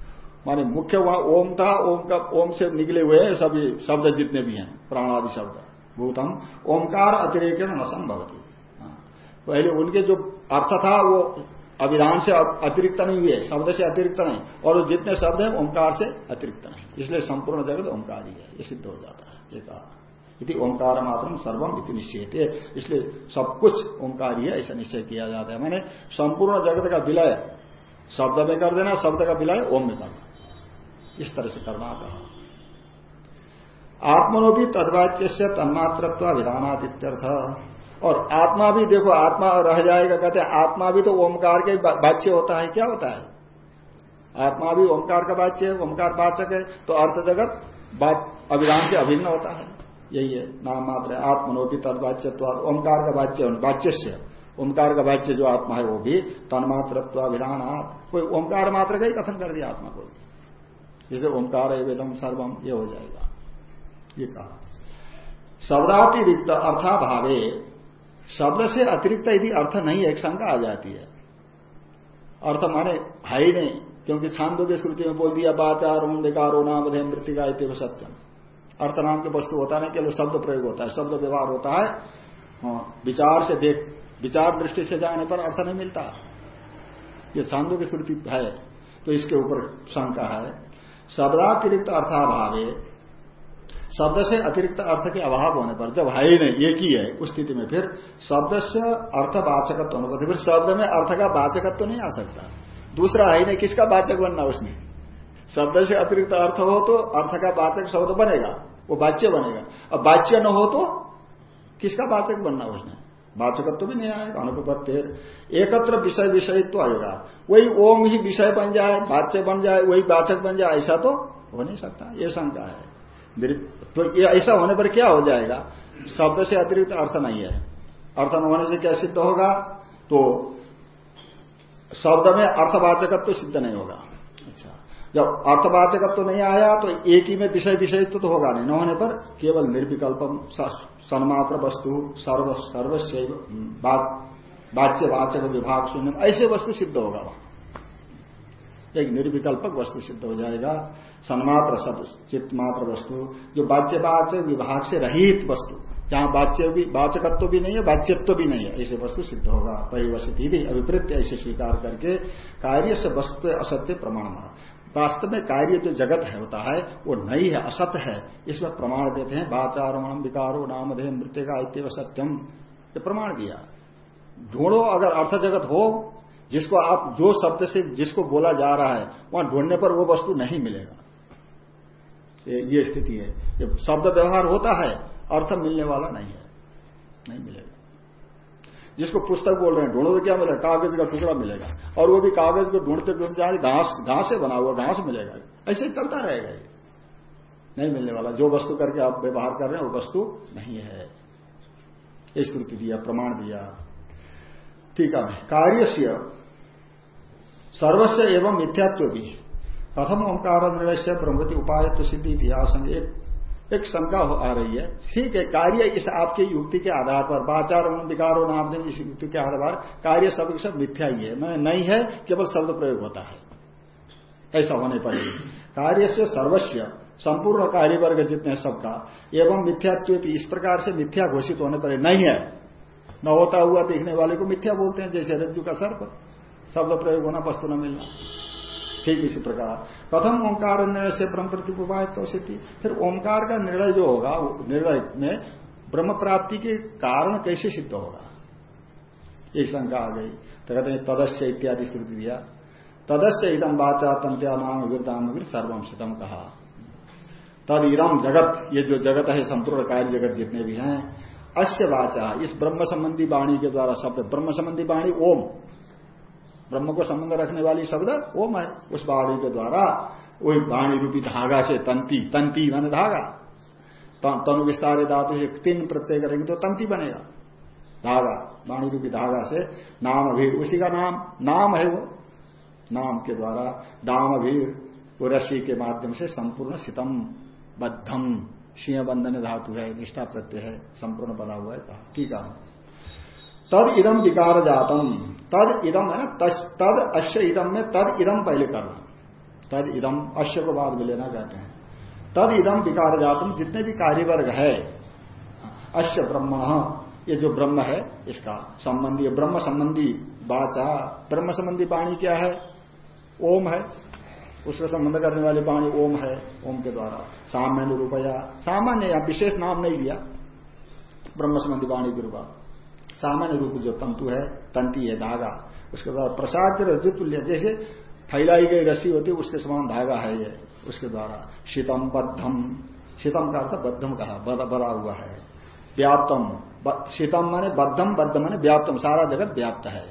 माने मुख्य वहाँ ओम था, ओम का, ओम से निकले हुए सभी शब्द जितने भी हैं, प्राणादि शब्द। भूतम, ओंकार अतिरिक्त न संभवती। हाँ। पहले उनके जो अर्थ था, वो अभिधान से अतिरिक्त नहीं हुए, शब्द से अतिरिक्त नहीं। और जितने शब्द हैं, ओंकार से अतिरिक्त नहीं। इसलिए संपूर्ण जगत ओंकार ही है ये सिद्ध हो जाता है, ये कहा। यदि ओंकार मात्र सर्वम इति निश्चय इसलिए सब कुछ ओंकार ही है ऐसा निश्चय किया जाता है। मैंने संपूर्ण जगत का विलय, शब्द में कर देना, शब्द का विलय, ओम में करना इस तरह से करना कहा आत्मनोपी तदवाच्य से तन्मात्रत्व विधानादित्यर्थ। और आत्मा भी देखो, आत्मा रह जाएगा, कहते हैं, आत्मा भी तो ओंकार के वाच्य होता है, क्या होता है? आत्मा भी ओंकार का वाच्य है ओंकार वाचक है तो अर्थ जगत अभिधान से अभिन्न होता है। यही है नाम मात्र आत्मनोपी तदवाच्य ओंकार का वाच्य वाच्य से ओंकार का वाच्य जो आत्मा है, वो भी तन्मात्रत्व विधान कोई ओंकार मात्र का ही कथन कर दिया आत्मा को। जैसे ओंकार है, वेदम, सर्वम, ये हो जाएगा। ये कहा। शब्दातिरिक्त अर्थाभावे शब्द से अतिरिक्त यदि अर्थ नहीं है एक शंका आ जाती है। अर्थ माने है ही नहीं क्योंकि छांदो की श्रुति में बोल दिया बाचार विकारो नाम थे मृतिका इतव सत्यम। अर्थ नाम की वस्तु होता नहीं केवल शब्द प्रयोग होता है शब्द व्यवहार होता है। हाँ, विचार से देख विचार दृष्टि से जाने पर अर्थ नहीं मिलता। ये छांदो की श्रुति है तो इसके ऊपर शंका है। शब्दातिरिक्त अर्थाभावे शब्द से अतिरिक्त अर्थ के अभाव होने पर, जब है ही नहीं, एक ही है, उस स्थिति में फिर शब्द से अर्थवाचकत्व होने पर, फिर शब्द में अर्थ का वाचकत्व तो नहीं आ सकता। दूसरा है ही नहीं, किसका वाचक बनना उसने शब्द से अतिरिक्त अर्थ हो तो अर्थ का वाचक शब्द बनेगा, वो वाच्य बनेगा। अब वाच्य न हो तो किसका वाचक बनना उसने वाचकत्व भी नहीं आएगा अनुपत्य एकत्र विषय विषयित्व आएगा। वही ओम ही विषय बन जाए, वाच्य बन जाए, वही वाचक बन जाए, ऐसा तो हो नहीं सकता, ये शंका है। तो ऐसा होने पर क्या हो जाएगा? शब्द से अतिरिक्त अर्थ नहीं है। अर्थ न होने से क्या सिद्ध होगा? तो शब्द में अर्थवाचकत्व तो सिद्ध नहीं होगा। अच्छा। जब अर्थवाचकत्व तो नहीं आया तो एक ही में विषय विषयित्व तो होगा नहीं। न होने पर केवल निर्विकल्पम सन्मात्र वस्तु, सर्व सर्वस्व वाच्य वाचक विभाग शून्य ऐसे वस्तु सिद्ध होगा एक निर्विकल्पक वस्तु सिद्ध हो जाएगा। सन्मात्र सब चित्त मात्र वस्तु, जो वाच्य विभाग से रहित वस्तु, जहाँ वाच्य भी, वाचकत्व भी नहीं है, वाच्यत्व भी नहीं है, ऐसे वस्तु सिद्ध होगा। परिवर्षित ही अभिप्रेत ऐसे स्वीकार करके कार्य से वस्तु असत्य प्रमाण वास्तव में कार्य जो जगत है होता है, वो नहीं है असत है। इसमें प्रमाण देते हैं, वाचारमण विकारो नामधेय मृत्यु इतव सत्यम ये प्रमाण दिया। ढूंढो अगर अर्थ जगत हो, जिसको आप, जो शब्द से जिसको बोला जा रहा है, वहाँ ढूँढने पर वो वस्तु नहीं मिलेगा। ये स्थिति है। ये शब्द व्यवहार होता है, अर्थ मिलने वाला नहीं है। नहीं मिलेगा। जिसको पुस्तक बोल रहे हैं, ढूंढो तो क्या मिलेगा? कागज़ का टुकड़ा मिलेगा। और वो भी कागज़ को ढूंढते ढूंढते जाए घास घास से बना हुआ घास मिलेगा। ऐसे चलता रहेगा ये। नहीं मिलने वाला। जो वस्तु करके आप व्यवहार कर रहे हैं, वो वस्तु नहीं है। स्मृति दिया, प्रमाण दिया। ठीक है। कार्य से सर्वस्व एवं मिथ्यात्व भी प्रथम ओंकार निर्णय ब्रह्मति उपाय तो सिद्धि इतिहास। एक एक शंका आ रही है। ठीक है, कार्य इस आपकी युक्ति के आधार पर, बाचार विकारो नाम दिन इस युक्ति के आधार कार्य सब सब मिथ्या ही है। मैं नहीं है, केवल शब्द प्रयोग होता है। ऐसा होने पर कार्य से सर्वस्व संपूर्ण कार्य वर्ग जितने सबका, एवं मिथ्यात्व इस प्रकार से मिथ्या घोषित होने पर नहीं है। न होता हुआ देखने वाले को मिथ्या बोलते हैं, जैसे रज्जु का सर्प। शब्द प्रयोग होना वस्तु न मिलना। ठीक इसी प्रकार। प्रथम ओंकार निर्णय से ब्रह्म प्रतिपाय तो सिद्धि। फिर ओंकार का निर्णय जो होगा, निर्णय में ब्रह्म प्राप्ति के कारण कैसे सिद्ध होगा? ये शंका आ गई। तो कहते हैं, तदस्य इत्यादि श्रुति दिया। तदस्य इदम बाचा तंत्या नाम विरदाम सर्वम कहा। तद इरम जगत, ये जो जगत है, संपूर्ण कार्य जगत जितने भी हैं अश्य वाचा, इस ब्रह्म संबंधी वाणी के द्वारा शब्द ब्रह्म संबंधी वाणी, ओम। ब्रह्म को संबंध रखने वाली शब्द ओम है उस वाणी के द्वारा, वही वाणी रूपी धागा से तंती तंती माने धागा। तनु विस्तार धातु से तीन प्रत्यय करेंगे तो तंती बनेगा। धागा वाणी रूपी धागा से नाम अभीर, उसी का नाम नाम है वो। नाम के द्वारा दाम वो रस्सी के माध्यम से संपूर्ण सितम, बद्धम सिंह बंधन धातु है, निष्ठा प्रत्यय है, संपूर्ण बना हुआ है, कहा। ठीक है। तद इदम विकार जातम। तद इदम है ना तद अश्य इदम में तद इदम पहले करना तद इदम अश्य को बाद में लेना कहते हैं। तद इदम विकार जातम, जितने भी कार्यवर्ग है, अश्य ब्रह्म, ये जो ब्रह्म है, इसका संबंधी ब्रह्म संबंधी बाचा, ब्रह्म संबंधी वाणी क्या है? ओम है। उसका संबंध करने वाली वाणी ओम है, ओम के द्वारा। सामान्य रूपया, सामान्य या विशेष नाम नहीं लिया। ब्रह्म संबंधी वाणी के रूपा सामान्य रूप जो तंतु है, तंती है, धागा। उसके द्वारा प्रसाद रज्जु तुल्य, जैसे फैलाई गई रस्सी होती है, उसके समान धागा है ये, उसके द्वारा। शीतम बद्धम। शीतम का अर्थ बद्धम कहा बदा हुआ है। व्याप्तम। शीतम माने बद्धम, बद्ध माने व्याप्तम। सारा जगत व्याप्त है।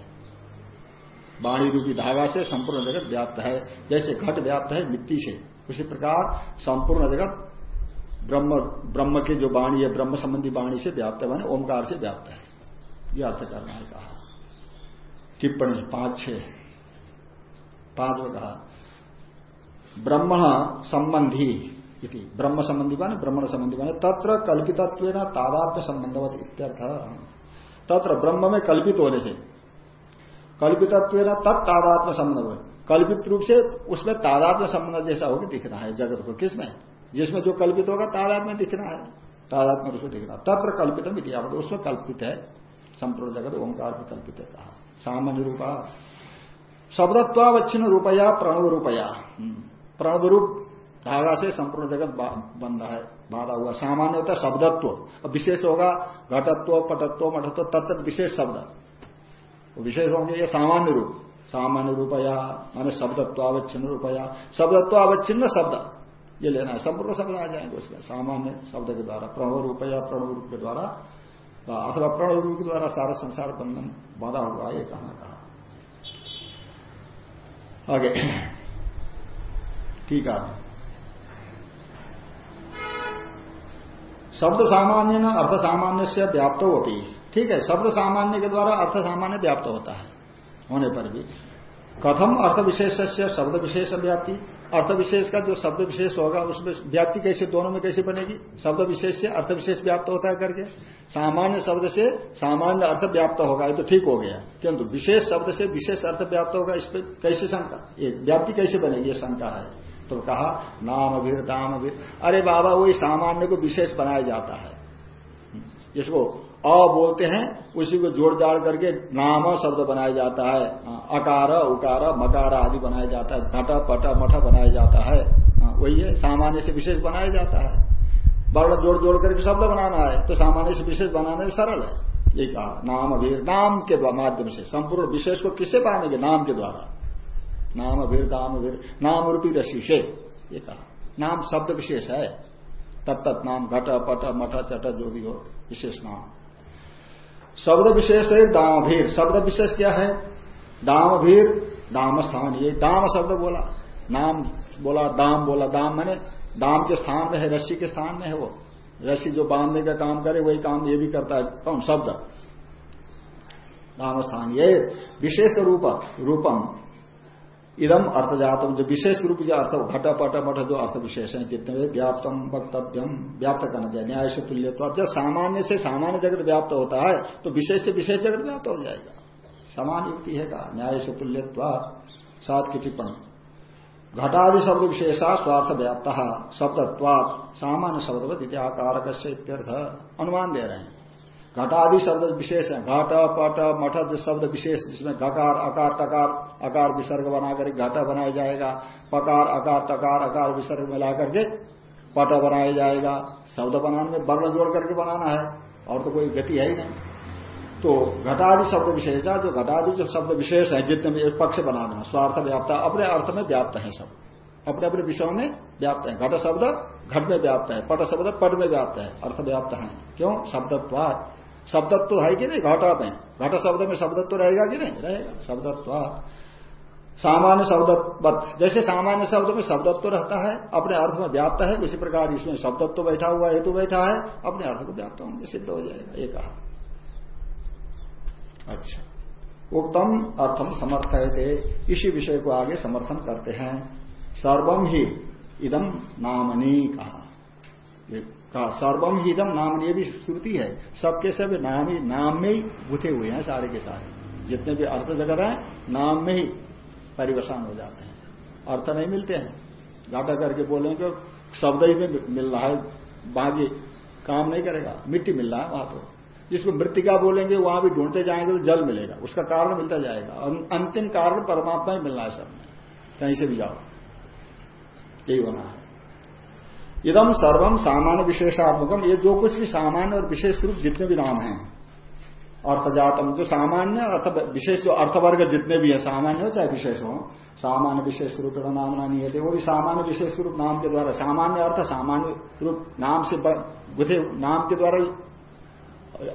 वाणी रूपी धागा से संपूर्ण जगत व्याप्त है। जैसे घट व्याप्त है मिट्टी से, उसी प्रकार संपूर्ण जगत ब्रह्म ब्रह्म की जो वाणी है, ब्रह्म संबंधी वाणी से व्याप्त है, माने ओंकार से व्याप्त है। यह अर्थ करना है कहा। टिप्पणी पाँच छ पाँच में कहा ब्रह्मण संबंधी इति। ब्रह्म संबंधी माने ब्रह्मण संबंधी माने तत्र कल्पितत्व तादात्म संबंधवत इत्यर्थ। तत्र ब्रह्म में कल्पित होने से कल्पितत्व न तत्तादात्म संबंध कल्पित रूप से उसमें तादात्म संबंध जैसा होगी दिखना है जगत को। किसमें? जिसमें जो कल्पित होगा तादात्म्य दिखना है। तादात्म रूप से दिखना। तत्र इतिहास उसमें कल्पित है। संपूर्ण जगत ओंकार भी कल्पित है कहा। सामान्य रूपा। शब्दत्वावच्छिन्न रूपया, प्रणव रूपया। हम्म। प्रणव रूप धागा से संपूर्ण जगत बंधा है, बाधा हुआ। सामान्य होता है शब्दत्व। विशेष होगा घटत्व, पटत्व, मठत्व तत्त विशेष शब्द। विशेष होंगे ये सामान्य रूप। सामान्य रूपया, माने शब्दत्वावच्छिन्न रूपया। शब्दत्वावच्छिन्न शब्द। ये लेना है। संपूर्ण शब्द आ जाएँगे उसमें। सामान्य शब्द के द्वारा, प्रणव रूपया, प्रणव रूप के द्वारा अथवा प्रणव रूप के द्वारा सारा संसार बंधन, बाधा हुआ, ये कहना कहा? आगे। ठीक है। शब्द सामान्य न अर्थ सामान्य से व्याप्त होती ठीक है, शब्द सामान्य के द्वारा अर्थ सामान्य व्याप्त होता है, होने पर भी। कथम अर्थ विशेष से शब्द विशेष व्याप्ति अर्थ विशेष का जो शब्द विशेष होगा, उसमें व्याप्ति कैसे, दोनों में कैसे बनेगी? शब्द विशेष से अर्थ विशेष व्याप्त होता है करके। सामान्य शब्द से सामान्य अर्थ व्याप्त होगा, ये तो ठीक हो गया। किंतु विशेष शब्द से विशेष अर्थ व्याप्त होगा, इस पर कैसे शंका? व्याप्ति कैसे बनेगी, ये शंका है। तो कहा नाम अभिर दाम अभिर अरे बाबा, वही सामान्य को विशेष बनाया जाता है। जिसको अ बोलते हैं, उसी को जोड़ जाड़ करके नाम शब्द बनाया जाता है। अकार, उकार, मकार आदि बनाया जाता है। घटा, पटा, मठ बनाया जाता है। वही है, सामान्य से विशेष बनाया जाता है। वर्ण जोड़ जोड़ करके शब्द बनाना है तो सामान्य से विशेष बनाने भी सरल है। ये कहा, नाम अभीर नाम के माध्यम से, संपूर्ण विशेष को किससे पाएँगे? नाम के द्वारा। नाम अभीर दाम अभीर नाम रूपी रसी से, ये कहा। नाम शब्द विशेष है। तब तत्त नाम घट, पट, मठ, चट, जो भी हो, विशेष नाम। शब्द विशेष है दामभीर शब्द विशेष क्या है? दामभीर दाम स्थान ये दाम शब्द बोला, नाम बोला, दाम बोला। दाम मैंने दाम के स्थान में है, रस्सी के स्थान में है वो। रस्सी जो बांधने का काम करे, वही काम ये भी करता है। कौन? शब्द। दाम स्थान ये विशेष रूप, रूपम। इदम अर्थ जातम जो विशेष रूप जो अर्थ, घट, पट, मठ जो अर्थ विशेष है जितने भी व्याप्तम, वक्तव्यम, व्याप्त करना चाहिए न्याय से तुल्य। तो जब सामान्य से सामान्य जगत व्याप्त होता है तो विशेष से विशेष जगत व्याप्त हो जाएगा। समान युक्ति है कहा न्याय से तुल्य सात की टिप्पणी। घटादि शब्द विशेषा स्वार्थ व्याप्त, शब्दत्वात सामान्य शब्द आकारक से अनुमान दे रहे हैं। घटादि शब्द विशेष है। घट, पट, मठ जो शब्द विशेष, जिसमें घकार, अकार टकार अकार विसर्ग बना बनाकर घट बनाया जाएगा। पकार, अकार टकार अकार विसर्ग मिला करके पट बनाया जाएगा। शब्द बनाने में वर्ण जोड़ करके बनाना है, और तो कोई गति है ही नहीं। तो घटादि शब्द विशेष है जो घटादि जो शब्द विशेष है, जितने में एक पक्ष बनाना स्वार्थ व्याप्त, अपने अर्थ में व्याप्त है सब। अपने अपने विषयों में व्याप्त है। घट शब्द, घट में व्याप्त है। पट शब्द, पट में व्याप्त है। अर्थ व्याप्त है। क्यों? शब्दत्वाद शब्दत्व है कि नहीं? घटा में। घट शब्द में शब्दत्व रहेगा कि नहीं? रहेगा। शब्दत्व। सामान्य शब्द जैसे सामान्य शब्द में शब्दत्व रहता है, अपने अर्थ में व्याप्त है, उसी प्रकार इसमें शब्दत्व बैठा हुआ, हेतु बैठा है, अपने अर्थ को व्याप्त होंगे सिद्ध हो जाएगा। ये कहा। अच्छा। उत्तम अर्थम समर्थ है इसी विषय को आगे समर्थन करते हैं। सर्वम ही इदम नामनी कहा। कहा सर्वम ही इदम नाम ये भी श्रुति है। सबके सब नाम ही नाम में ही गुथे हुए हैं सारे के सारे। जितने भी अर्थ जगत है, नाम में ही परिवर्तन हो जाते हैं। अर्थ नहीं मिलते हैं। घाटा करके बोलेंगे शब्द ही में मिल रहा है बाकी काम नहीं करेगा। मिट्टी मिल रहा है वहाँ तो। जिसको मृतिका बोलेंगे, वहाँ भी ढूंढते जाएँगे तो जल मिलेगा। उसका कारण मिलता जाएगा। अंतिम कारण परमात्मा ही मिलना है सब कहीं से भी जाओ। यही होना है। इदम सर्वम सामान्य विशेषात्मकम ये जो कुछ भी सामान्य और विशेष रूप जितने भी नाम हैं। अर्थजातम जो सामान्य, अर्थ विशेष जो अर्थवर्ग जितने भी है, सामान्य हो चाहे विशेष हो, सामान्य विशेष रूप नाम नानी है, वो भी सामान्य विशेष रूप नाम के द्वारा, सामान्य अर्थ, सामान्य रूप नाम से बुधे नाम के द्वारा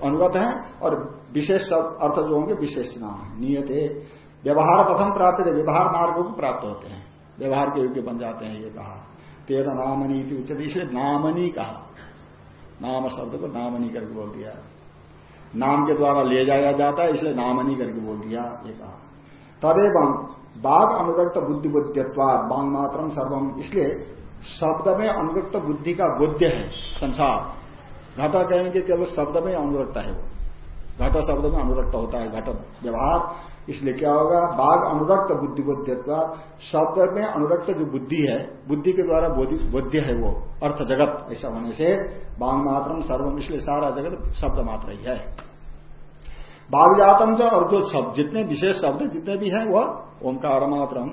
अनुगत है, और विशेष अर्थ जो होंगे, विशेष नाम है। नियत, व्यवहार प्रथम प्राप्त है, व्यवहार मार्ग को प्राप्त होते हैं। व्यवहार के योग्य बन जाते हैं ये कहा। तेरा नामनी उचित इसलिए नामनी कहा। नाम शब्द को नामनी करके बोल दिया। नाम के द्वारा ले जाया जाता है, इसलिए नामनी करके बोल दिया, ये कहा। तदेव बाघ अनुरक्त बुद्धि बुद्धित्वाद बांग मात्रम सर्वम इसलिए शब्द में अनुरक्त बुद्धि का बुद्ध है, संसार। घटा कहेंगे केवल शब्द में अनुरक्त है वो। घट शब्द में अनुरक्त होता है, घट व्यवहार। इसलिए क्या होगा? बाघ अनुरक्त बुद्धि बोध्यत्व शब्द में अनुरक्त जो बुद्धि है, बुद्धि के द्वारा बोध्य है वो, अर्थ जगत, ऐसा होने से बाघ मात्रम सर्वम, इसलिए सारा जगत शब्द मात्र ही है। बाघ जातम से और जो शब्द, जितने विशेष शब्द जितने भी हैं, वह ओंकार मात्रम।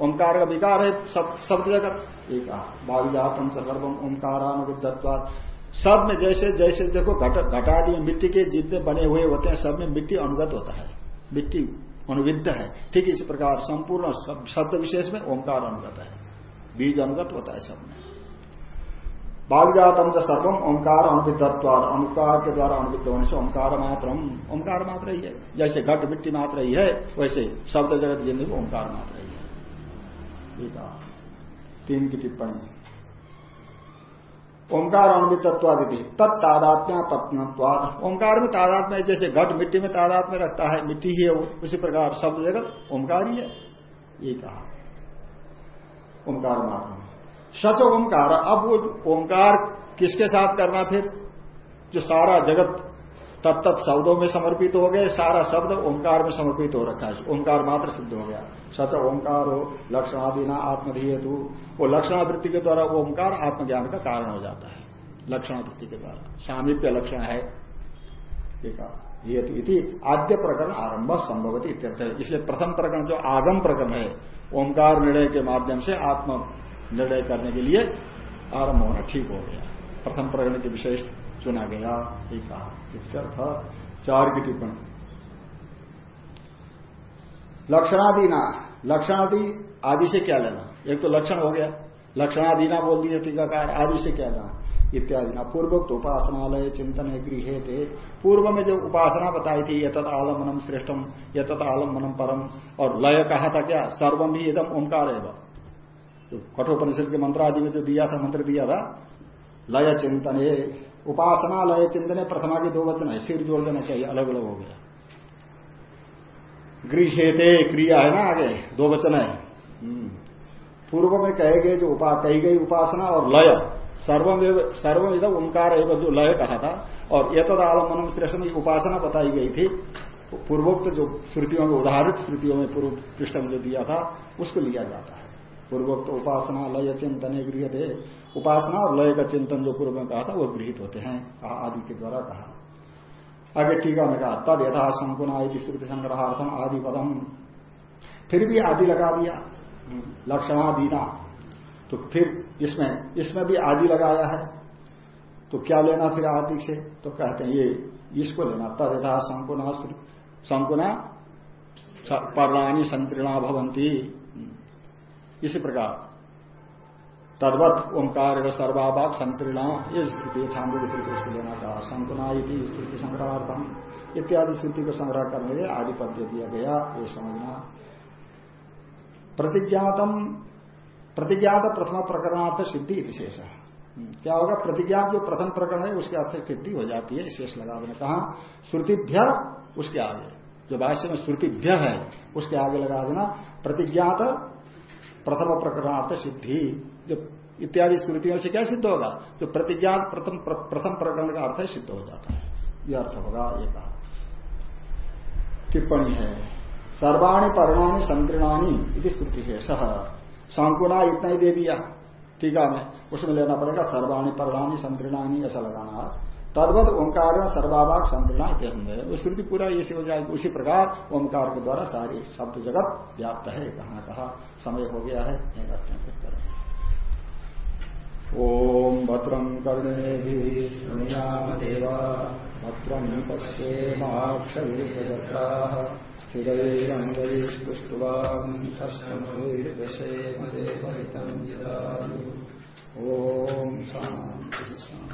ओंकार का विकार है शब्द जगत। एक बाविजातम सर्वम ओंकारानुविधत्वाद सब में जैसे जैसे देखो घट, घटादि में मिट्टी के जितने बने हुए होते हैं, सब में मिट्टी अनुगत होता है। मिट्टी अनुविद्ध है। ठीक इस प्रकार संपूर्ण शब्द विशेष में ओंकार अनुगत है। बीज अनुगत होता है सब में। बालजातम च सर्वम ओंकार अनुविधत्वाद ओंकार के द्वारा अनुविद्ध होने से ओंकार मात्र ओंकार मात्र ही है। जैसे घट मिट्टी मात्र ही है, वैसे शब्द जगत ज़िंदगी ओंकार मात्र ही है। तीन की टिप्पणी। ओंकार अनुविधत्वादिति तत्तादात्म्या पत्नत्वाद ओंकार में तादात्म्य जैसे घट मिट्टी में तादात्म्य रखता है, मिट्टी ही है उसी प्रकार शब्द जगत ओंकार ही है ये कहा। ओंकार मात्र सच ओंकार। अब वो ओंकार किसके साथ करना फिर? जो सारा जगत तत्त शब्दों में समर्पित हो गए, सारा शब्द ओंकार में समर्पित हो रखा है। ओंकार मात्र सिद्ध हो गया। सच ओंकार हो लक्षणादिना आत्मधीयतु। वो लक्षणावृत्ति के द्वारा ओंकार आत्मज्ञान का कारण हो जाता है। लक्षणावृत्ति के द्वारा। सामिप्य लक्षण है। इति आद्य प्रकरण आरंभ संभवती इत्यर्थ इसलिए प्रथम प्रकरण जो आगम प्रकरण है, ओंकार निर्णय के माध्यम से आत्म निर्णय करने के लिए आरंभ होना ठीक हो गया। प्रथम प्रकरण के विशेष चुना गया। एक कहा। चार की टिप्पणी। लक्षणादीना। लक्षणादि आदि से क्या लेना? एक तो लक्षण हो गया। लक्षणादीना बोल दिया टीकाकार आदि से क्या लेना? इत्यादि ना पूर्वोक्त उपासनालय चिंतन है गृह थे। पूर्व में जो उपासना बताई थी ये आलम्बनम श्रेष्ठम ये तत् आलमनम परम, और लय कहा था क्या? सर्वम ही एकदम ओंकार है जो कठोपनिषद के मंत्र आदि में जो दिया था, मंत्र दिया था, लय चिंतन उपासना लय चिंतन प्रथमा के दो वचन है। सिर जोड़ देना चाहिए अलग अलग हो गया। गृहेते क्रिया है ना आगे, दो वचन है। हम्म। पूर्व में कहे गए जो उपा, कही गई उपासना और लय सर्वम सर्वम ओंकार एवं जो लय कहा था, और ये तो आलम्बनम श्रेष्ठ में उपासना बताई गई थी। पूर्वोक्त जो श्रुतियों में, उदाहरित श्रुतियों में पूर्व पृष्ठ में जो दिया था, उसको लिया जाता है। पूर्वोक्त उपासना लय चिंतन गृह थे उपासना और लय का चिंतन जो पूर्व में कहा था, वो गृहित होते हैं, कहा आदि के द्वारा कहा। आगे टीका में कहा, तद यथा संकुना श्रुति संग्रहार्थम आदि पदम फिर भी आदि लगा दिया। लक्षणादीना। तो फिर इसमें इसमें भी आदि लगाया है। तो क्या लेना फिर आदि से? तो कहते हैं, ये, इसको लेना। तद यथा संकुना संकुना पर्णानी संकीर्णा भवंती इसी प्रकार। तद्वत ओंकार सर्वाभाग संकीर्णा ये स्थिति छांदो श्रुति उसको लेना चाह संकुना स्थिति संग्रहार्थम, इत्यादि स्थिति को संग्रह करने के पद्य दिया गया, ये समझना। प्रतिज्ञातम, प्रतिज्ञात प्रथम प्रकरणार्थ सिद्धि विशेष है। क्या होगा? प्रतिज्ञात जो प्रथम प्रकरण है, उसके अर्थ सिद्धि हो जाती है, विशेष लगा देने कहा। श्रुतिभ्य, उसके आगे, जो भाष्य में श्रुतिभ्य है, उसके आगे लगा देना। प्रतिज्ञात प्रथम प्रकरणार्थ सिद्धि। जो इत्यादि स्मृतियों से क्या सिद्ध होगा? जो प्रतिज्ञात प्रथम प्रथम प्रकरण का अर्थ सिद्ध हो जाता है। यह अर्थ होगा, ये कहा। टिप्पणी है, सर्वाणी पर्णानी संकीर्णानी यदि श्रुति सह संकुना इतना ही दे दिया। टीका में उसमें लेना पड़ेगा सर्वाणी पर्णानी संकीर्णानी ऐसा लगाना। तद्वत ओंकार सर्वाभाग संकीर्णा होंगे वो श्रुति पूरा ये हो जाएगी। उसी प्रकार ओंकार के द्वारा सारी शब्द जगत व्याप्त है, कहा कहा समय हो गया है नहीं करते हैं। ओम भद्रं कर्णेभिः भद्रं पश्येमाक्षविजत्राः स्थिरैरङ्गैस्तुष्ट्वाम् षष्ठमैर्दशेमदेवहितं यदायु ॐ शान्तिः।